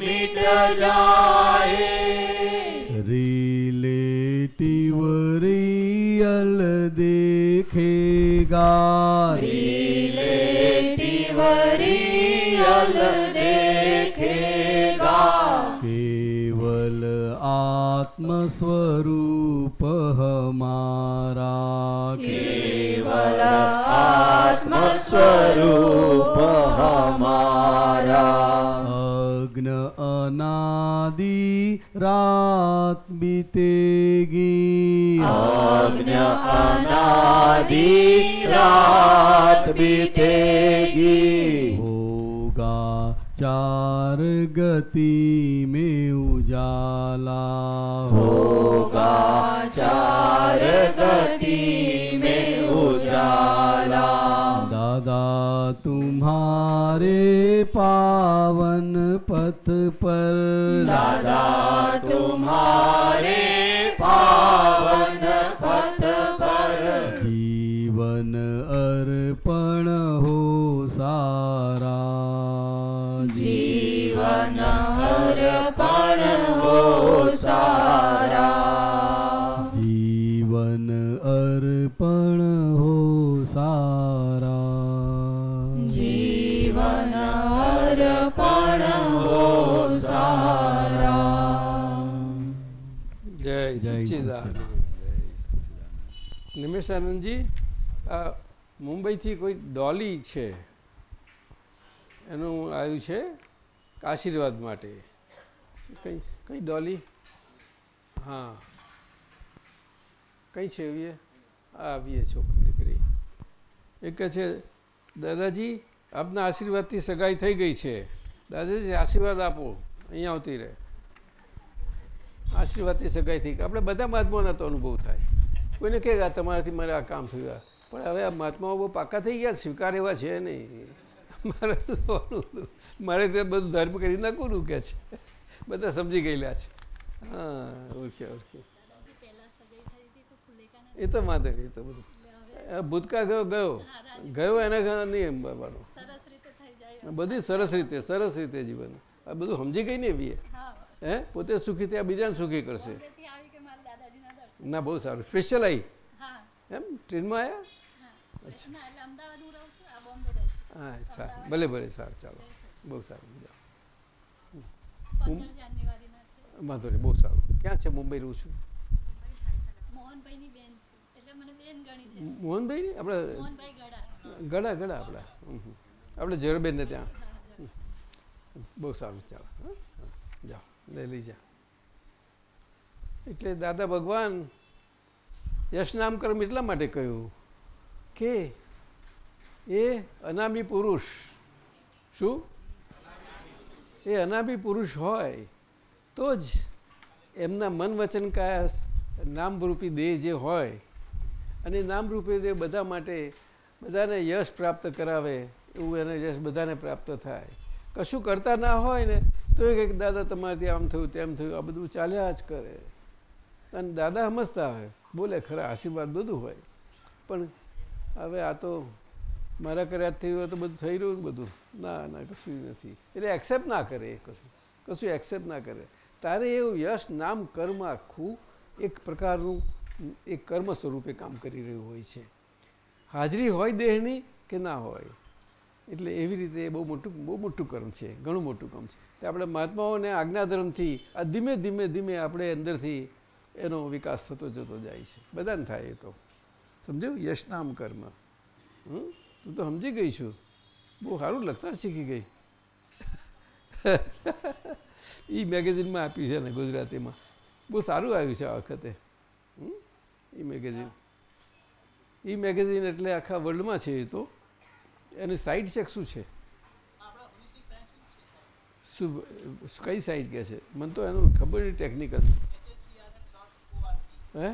मिट जाए। रिलेटिव रियल देखेगा रियल देखेगा केवल आत्मस्वरूप हमारा केवल आत्मस्वरूप हमारा अग्न अनादि रात बीतेगी अग्न अनादि रात बीतेगी। होगा चार गति में उजाला। होगा चार गति में उजाला। दादा तुम्हारे पावन पथ पर। दादा तुम्हारे पावन નિમેશ આનંદજી આ મુંબઈથી કોઈ ડોલી છે? એનું આવ્યું છે આશીર્વાદ માટે. કઈ કઈ ડોલી? હા. કઈ છે એવી? આવીએ છોકરી દીકરી. એ કહે છે દાદાજી આપના આશીર્વાદથી સગાઈ થઈ ગઈ છે. દાદાજી આશીર્વાદ આપો. અહીંયા આવતી રહે. આશીર્વાદથી સગાઈથી. ગઈ. આપણે બધા મહાત્માઓના તો અનુભવ થાય. કોઈને કહે કે આ તમારાથી મારે આ કામ થયું. પણ હવે આ મહાત્માઓ બહુ પાકા થઈ ગયા સ્વીકાર એવા છે નહીં. મારે મારે તે બધું ધર્મ કરી નાખવું કે છે. બધા સમજી ગયેલા છે. હા ઓળખે ઓળખે. એ તો વાંધો એ તો બધું. આ ભૂતકાળ ગયો ગયો. ગયો એના નહીં એમ બાબાનો બધી સરસ રીતે સરસ રીતે જીવન. આ બધું સમજી ગઈ ને એવી. હે? પોતે સુખી થયા બીજાને સુખી કરશે. ના બહુ સારું. સ્પેશિયલ આવી? એમ? ટ્રેનમાં આવ્યા? હા. સારું. ભલે ભલે સારું ચાલો. બહુ સારું વાંધો નહીં બહુ સારું. ક્યાં છે મુંબઈ રહું છું? મોહનભાઈ ને આપણે. ગળા ગળા આપણા. આપણે ઝેરબેન ને ત્યાં. બહુ સારું ચાલો. જાઓ. લઈ લઈ જા એટલે દાદા ભગવાન યશ નામ કર્મ એટલા માટે કહ્યું કે એ અનામી પુરુષ, શું? એ અનામી પુરુષ હોય તો જ એમના મન વચન કાયા નામરૂપી દેહ જે હોય અને નામરૂપી દેહ બધા માટે બધાને યશ પ્રાપ્ત કરાવે એવું એને યશ બધાને પ્રાપ્ત થાય. કશું કરતા ના હોય ને, તો એ કંઈક, દાદા, તમારાથી આમ થયું, તેમ થયું, આ બધું ચાલ્યા જ કરે. અને દાદા સમજતા હોય, બોલે, ખરા, આશીર્વાદ બધું હોય. પણ હવે આ તો મારા કર્યા થયું તો બધું થઈ રહ્યું બધું. ના ના, કશું નથી. એટલે એક્સેપ્ટ ના કરે એ કશું. કશું એક્સેપ્ટ ના કરે. તારે એવું યશ નામ કર્મ આખું એક પ્રકારનું, એક કર્મ સ્વરૂપે કામ કરી રહ્યું હોય છે. હાજરી હોય દેહની કે ના હોય? એટલે એવી રીતે બહુ મોટું બહુ મોટું કર્મ છે, ઘણું મોટું કર્મ છે. તે આપણે મહાત્માઓને આજ્ઞાધર્મથી આ ધીમે ધીમે ધીમે આપણે અંદરથી એનો વિકાસ થતો જતો જાય છે. બધાને થાય એ તો. સમજ્યું? યશનામ કર્મ. હમ? તું તો સમજી ગઈ છું. બહુ સારું લખતા શીખી ગઈ. [laughs] એ મેગેઝિનમાં આપ્યું છે ને ગુજરાતીમાં. બહુ સારું આવ્યું છે આ વખતે. એ મેગેઝિન. એ મેગેઝિન એટલે આખા વર્લ્ડમાં છે એ તો. એની સાઇટ ચેક શું છે? શું કઈ સાઇડ કે છે? મને તો એનું ખબર નહીં ટેકનિકલ હે?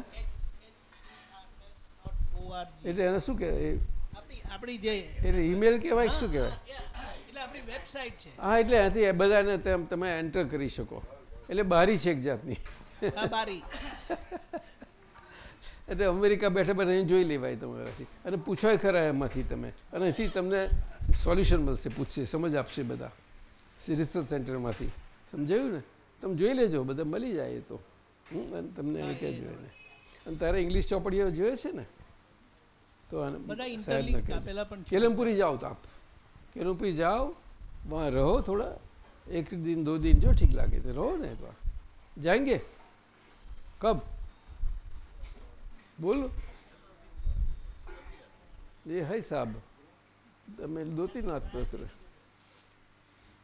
એટલે એને શું કહેવાય આપણી જે એટલે ઈમેલ કહેવાય શું કહેવાય? હા એટલે એનાથી બધાને તેમ તમે એન્ટર કરી શકો. એટલે બારી છે એક જાતની. બારી. એટલે અમેરિકા બેઠા બેઠા અહીં જોઈ લેવાય તમારાથી અને પૂછાય ખરા એમાંથી તમે. અને અહીંથી તમને સોલ્યુશન મળશે પૂછશે સમજ આપશે બધા. રિસર્ચ સેન્ટરમાંથી. સમજાયું ને? તમે જોઈ લેજો બધા મળી જાય તો. અને તમને એને ક્યાં જોઈએ ને? અને તારે ઇંગ્લિશ ચોપડીઓ જોઈએ છે ને? તો કેલમપુરી જાઓ તો આપ. કેલમપુરી જાઓ વહાં રહો થોડા. એક દિન દો દિન જો ઠીક લાગે તો રહો ને જાયંગે? કબ? बोलो। ये है साहब। मेरे दो तीन आत्मा उतरे।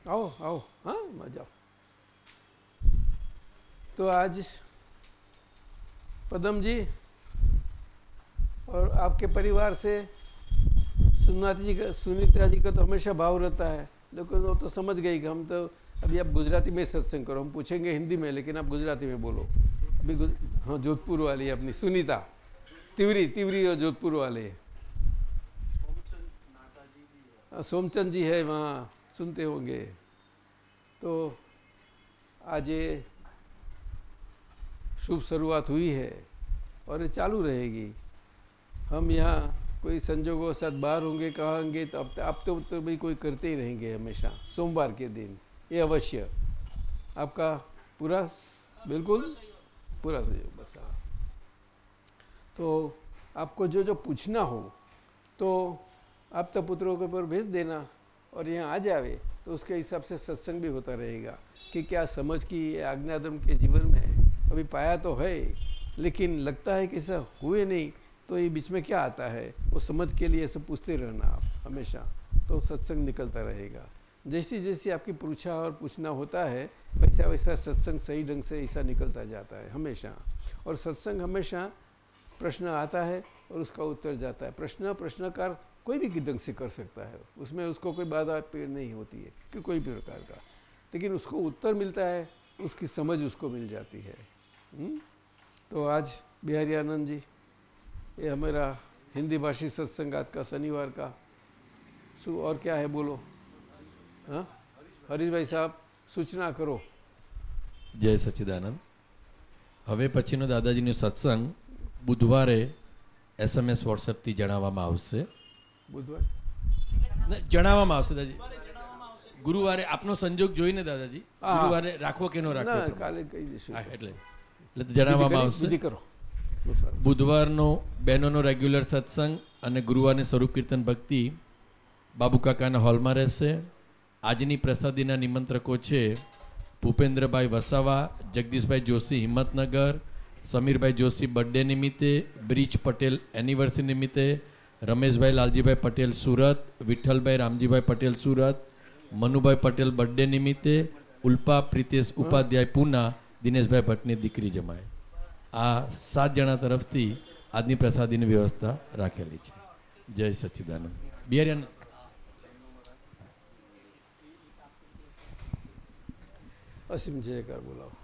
आओ आओ। हाँ मज़ा तो आज पदम जी और आपके परिवार से सुनाथ जी का, सुनीता जी का तो हमेशा भाव रहता है। लेकिन वो तो समझ गई कि हम तो अभी आप गुजराती में सत्संग करो। हम पूछेंगे हिंदी में, लेकिन आप गुजराती में बोलो। अभी हाँ जोधपुर वाली अपनी, सुनीता। तिवरी तिवरी और जोधपुर वाले। हाँ, सोमचंद जी है वहाँ सुनते होंगे। तो आज ये शुभ शुरुआत हुई है और ये चालू रहेगी। हम यहाँ कोई संजोगों के साथ बाहर होंगे कहाँ होंगे तो अब अब तो, तो भाई कोई करते ही रहेंगे हमेशा सोमवार के दिन। ये अवश्य। आपका पूरा बिल्कुल? पूरा सहयोग बस हाँ। तो आपको जो जो पूछना हो तो आप तो पुत्रों के ऊपर भेज देना और यहाँ आ जावे तो उसके हिसाब से सत्संग भी होता रहेगा कि क्या समझ की आज्ञाधर्म के जीवन में अभी पाया तो है, लेकिन लगता है कि ऐसा हुए नहीं तो ये बीच में क्या आता है? वो समझ के लिए सब पूछते रहना आप हमेशा तो सत्संग निकलता रहेगा। जैसी जैसी आपकी पूछा और पूछना होता है वैसा वैसा सत्संग सही ढंग से ऐसा निकलता जाता है हमेशा। और सत्संग हमेशा प्रश्न आता है और उसका उत्तर जाता है प्रश्न प्रश्नकार कोई भी ढंग से कर सकता है उसमें उसको कोई बाधा पेड़ नहीं होती है कि कोई भी प्रकार का लेकिन उसको उत्तर मिलता है उसकी समझ उसको मिल जाती है हम्म? तो आज बिहारी आनंद जी ये हमारा हिंदी भाषी सत्संग आज का शनिवार का शू और क्या है बोलो हाँ हरीश भाई साहब सूचना करो જય સચ્ચિદાનંદ હવે પછીનો દાદાજીનો સત્સંગ બુધવારે એસએમએસ વોટ્સએપથી જણાવવામાં આવશે. બુધવાર? જણાવવામાં આવશે દાદાજી. ગુરુવારે આપનો સંજોગ જોઈને દાદાજી. ગુરુવારે રાખવો કે નો રાખવો કાલે કહી દઈશું. એટલે. એટલે જણાવવામાં આવશે. કરો બુધવારનો બહેનોનો રેગ્યુલર સત્સંગ અને ગુરુવારને સ્વરૂપ કીર્તન ભક્તિ બાબુ કાકાના હોલમાં રહેશે. આજની પ્રસાદીના નિમંત્રકો છે ભૂપેન્દ્રભાઈ વસાવા જગદીશભાઈ જોશી હિંમતનગર સમીરભાઈ જોશી બર્થડે નિમિત્તે, બ્રિજ પટેલ એનિવર્સરી નિમિત્તે, રમેશભાઈ લાલજીભાઈ પટેલ સુરત, વિઠ્ઠલભાઈ રામજીભાઈ પટેલ સુરત, મનુભાઈ પટેલ બર્થડે નિમિત્તે, ઉલ્પા પ્રિતેશ ઉપાધ્યાય પૂના, દિનેશભાઈ ભટ્ટની દીકરી જમાય. આ સાત જણા તરફથી આજની પ્રસાદીની વ્યવસ્થા રાખેલી છે. જય સચ્ચિદાનંદ બિહારી અસીમ જયકાર બોલાવો.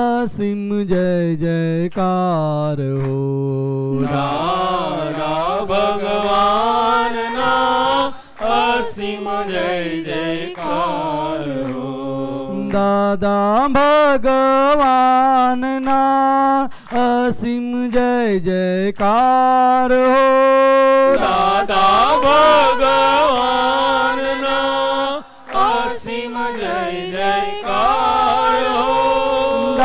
અસીમ જય જયકાર હો દાદા ભગવાનના અસીમ જય જયકાર હો દાદા ભગવાનના અસીમ જય જયકાર હો દાદા ભગવાનના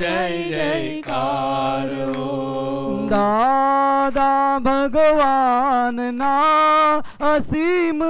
જય જયકાર. દાદા ભગવાનના અસીમ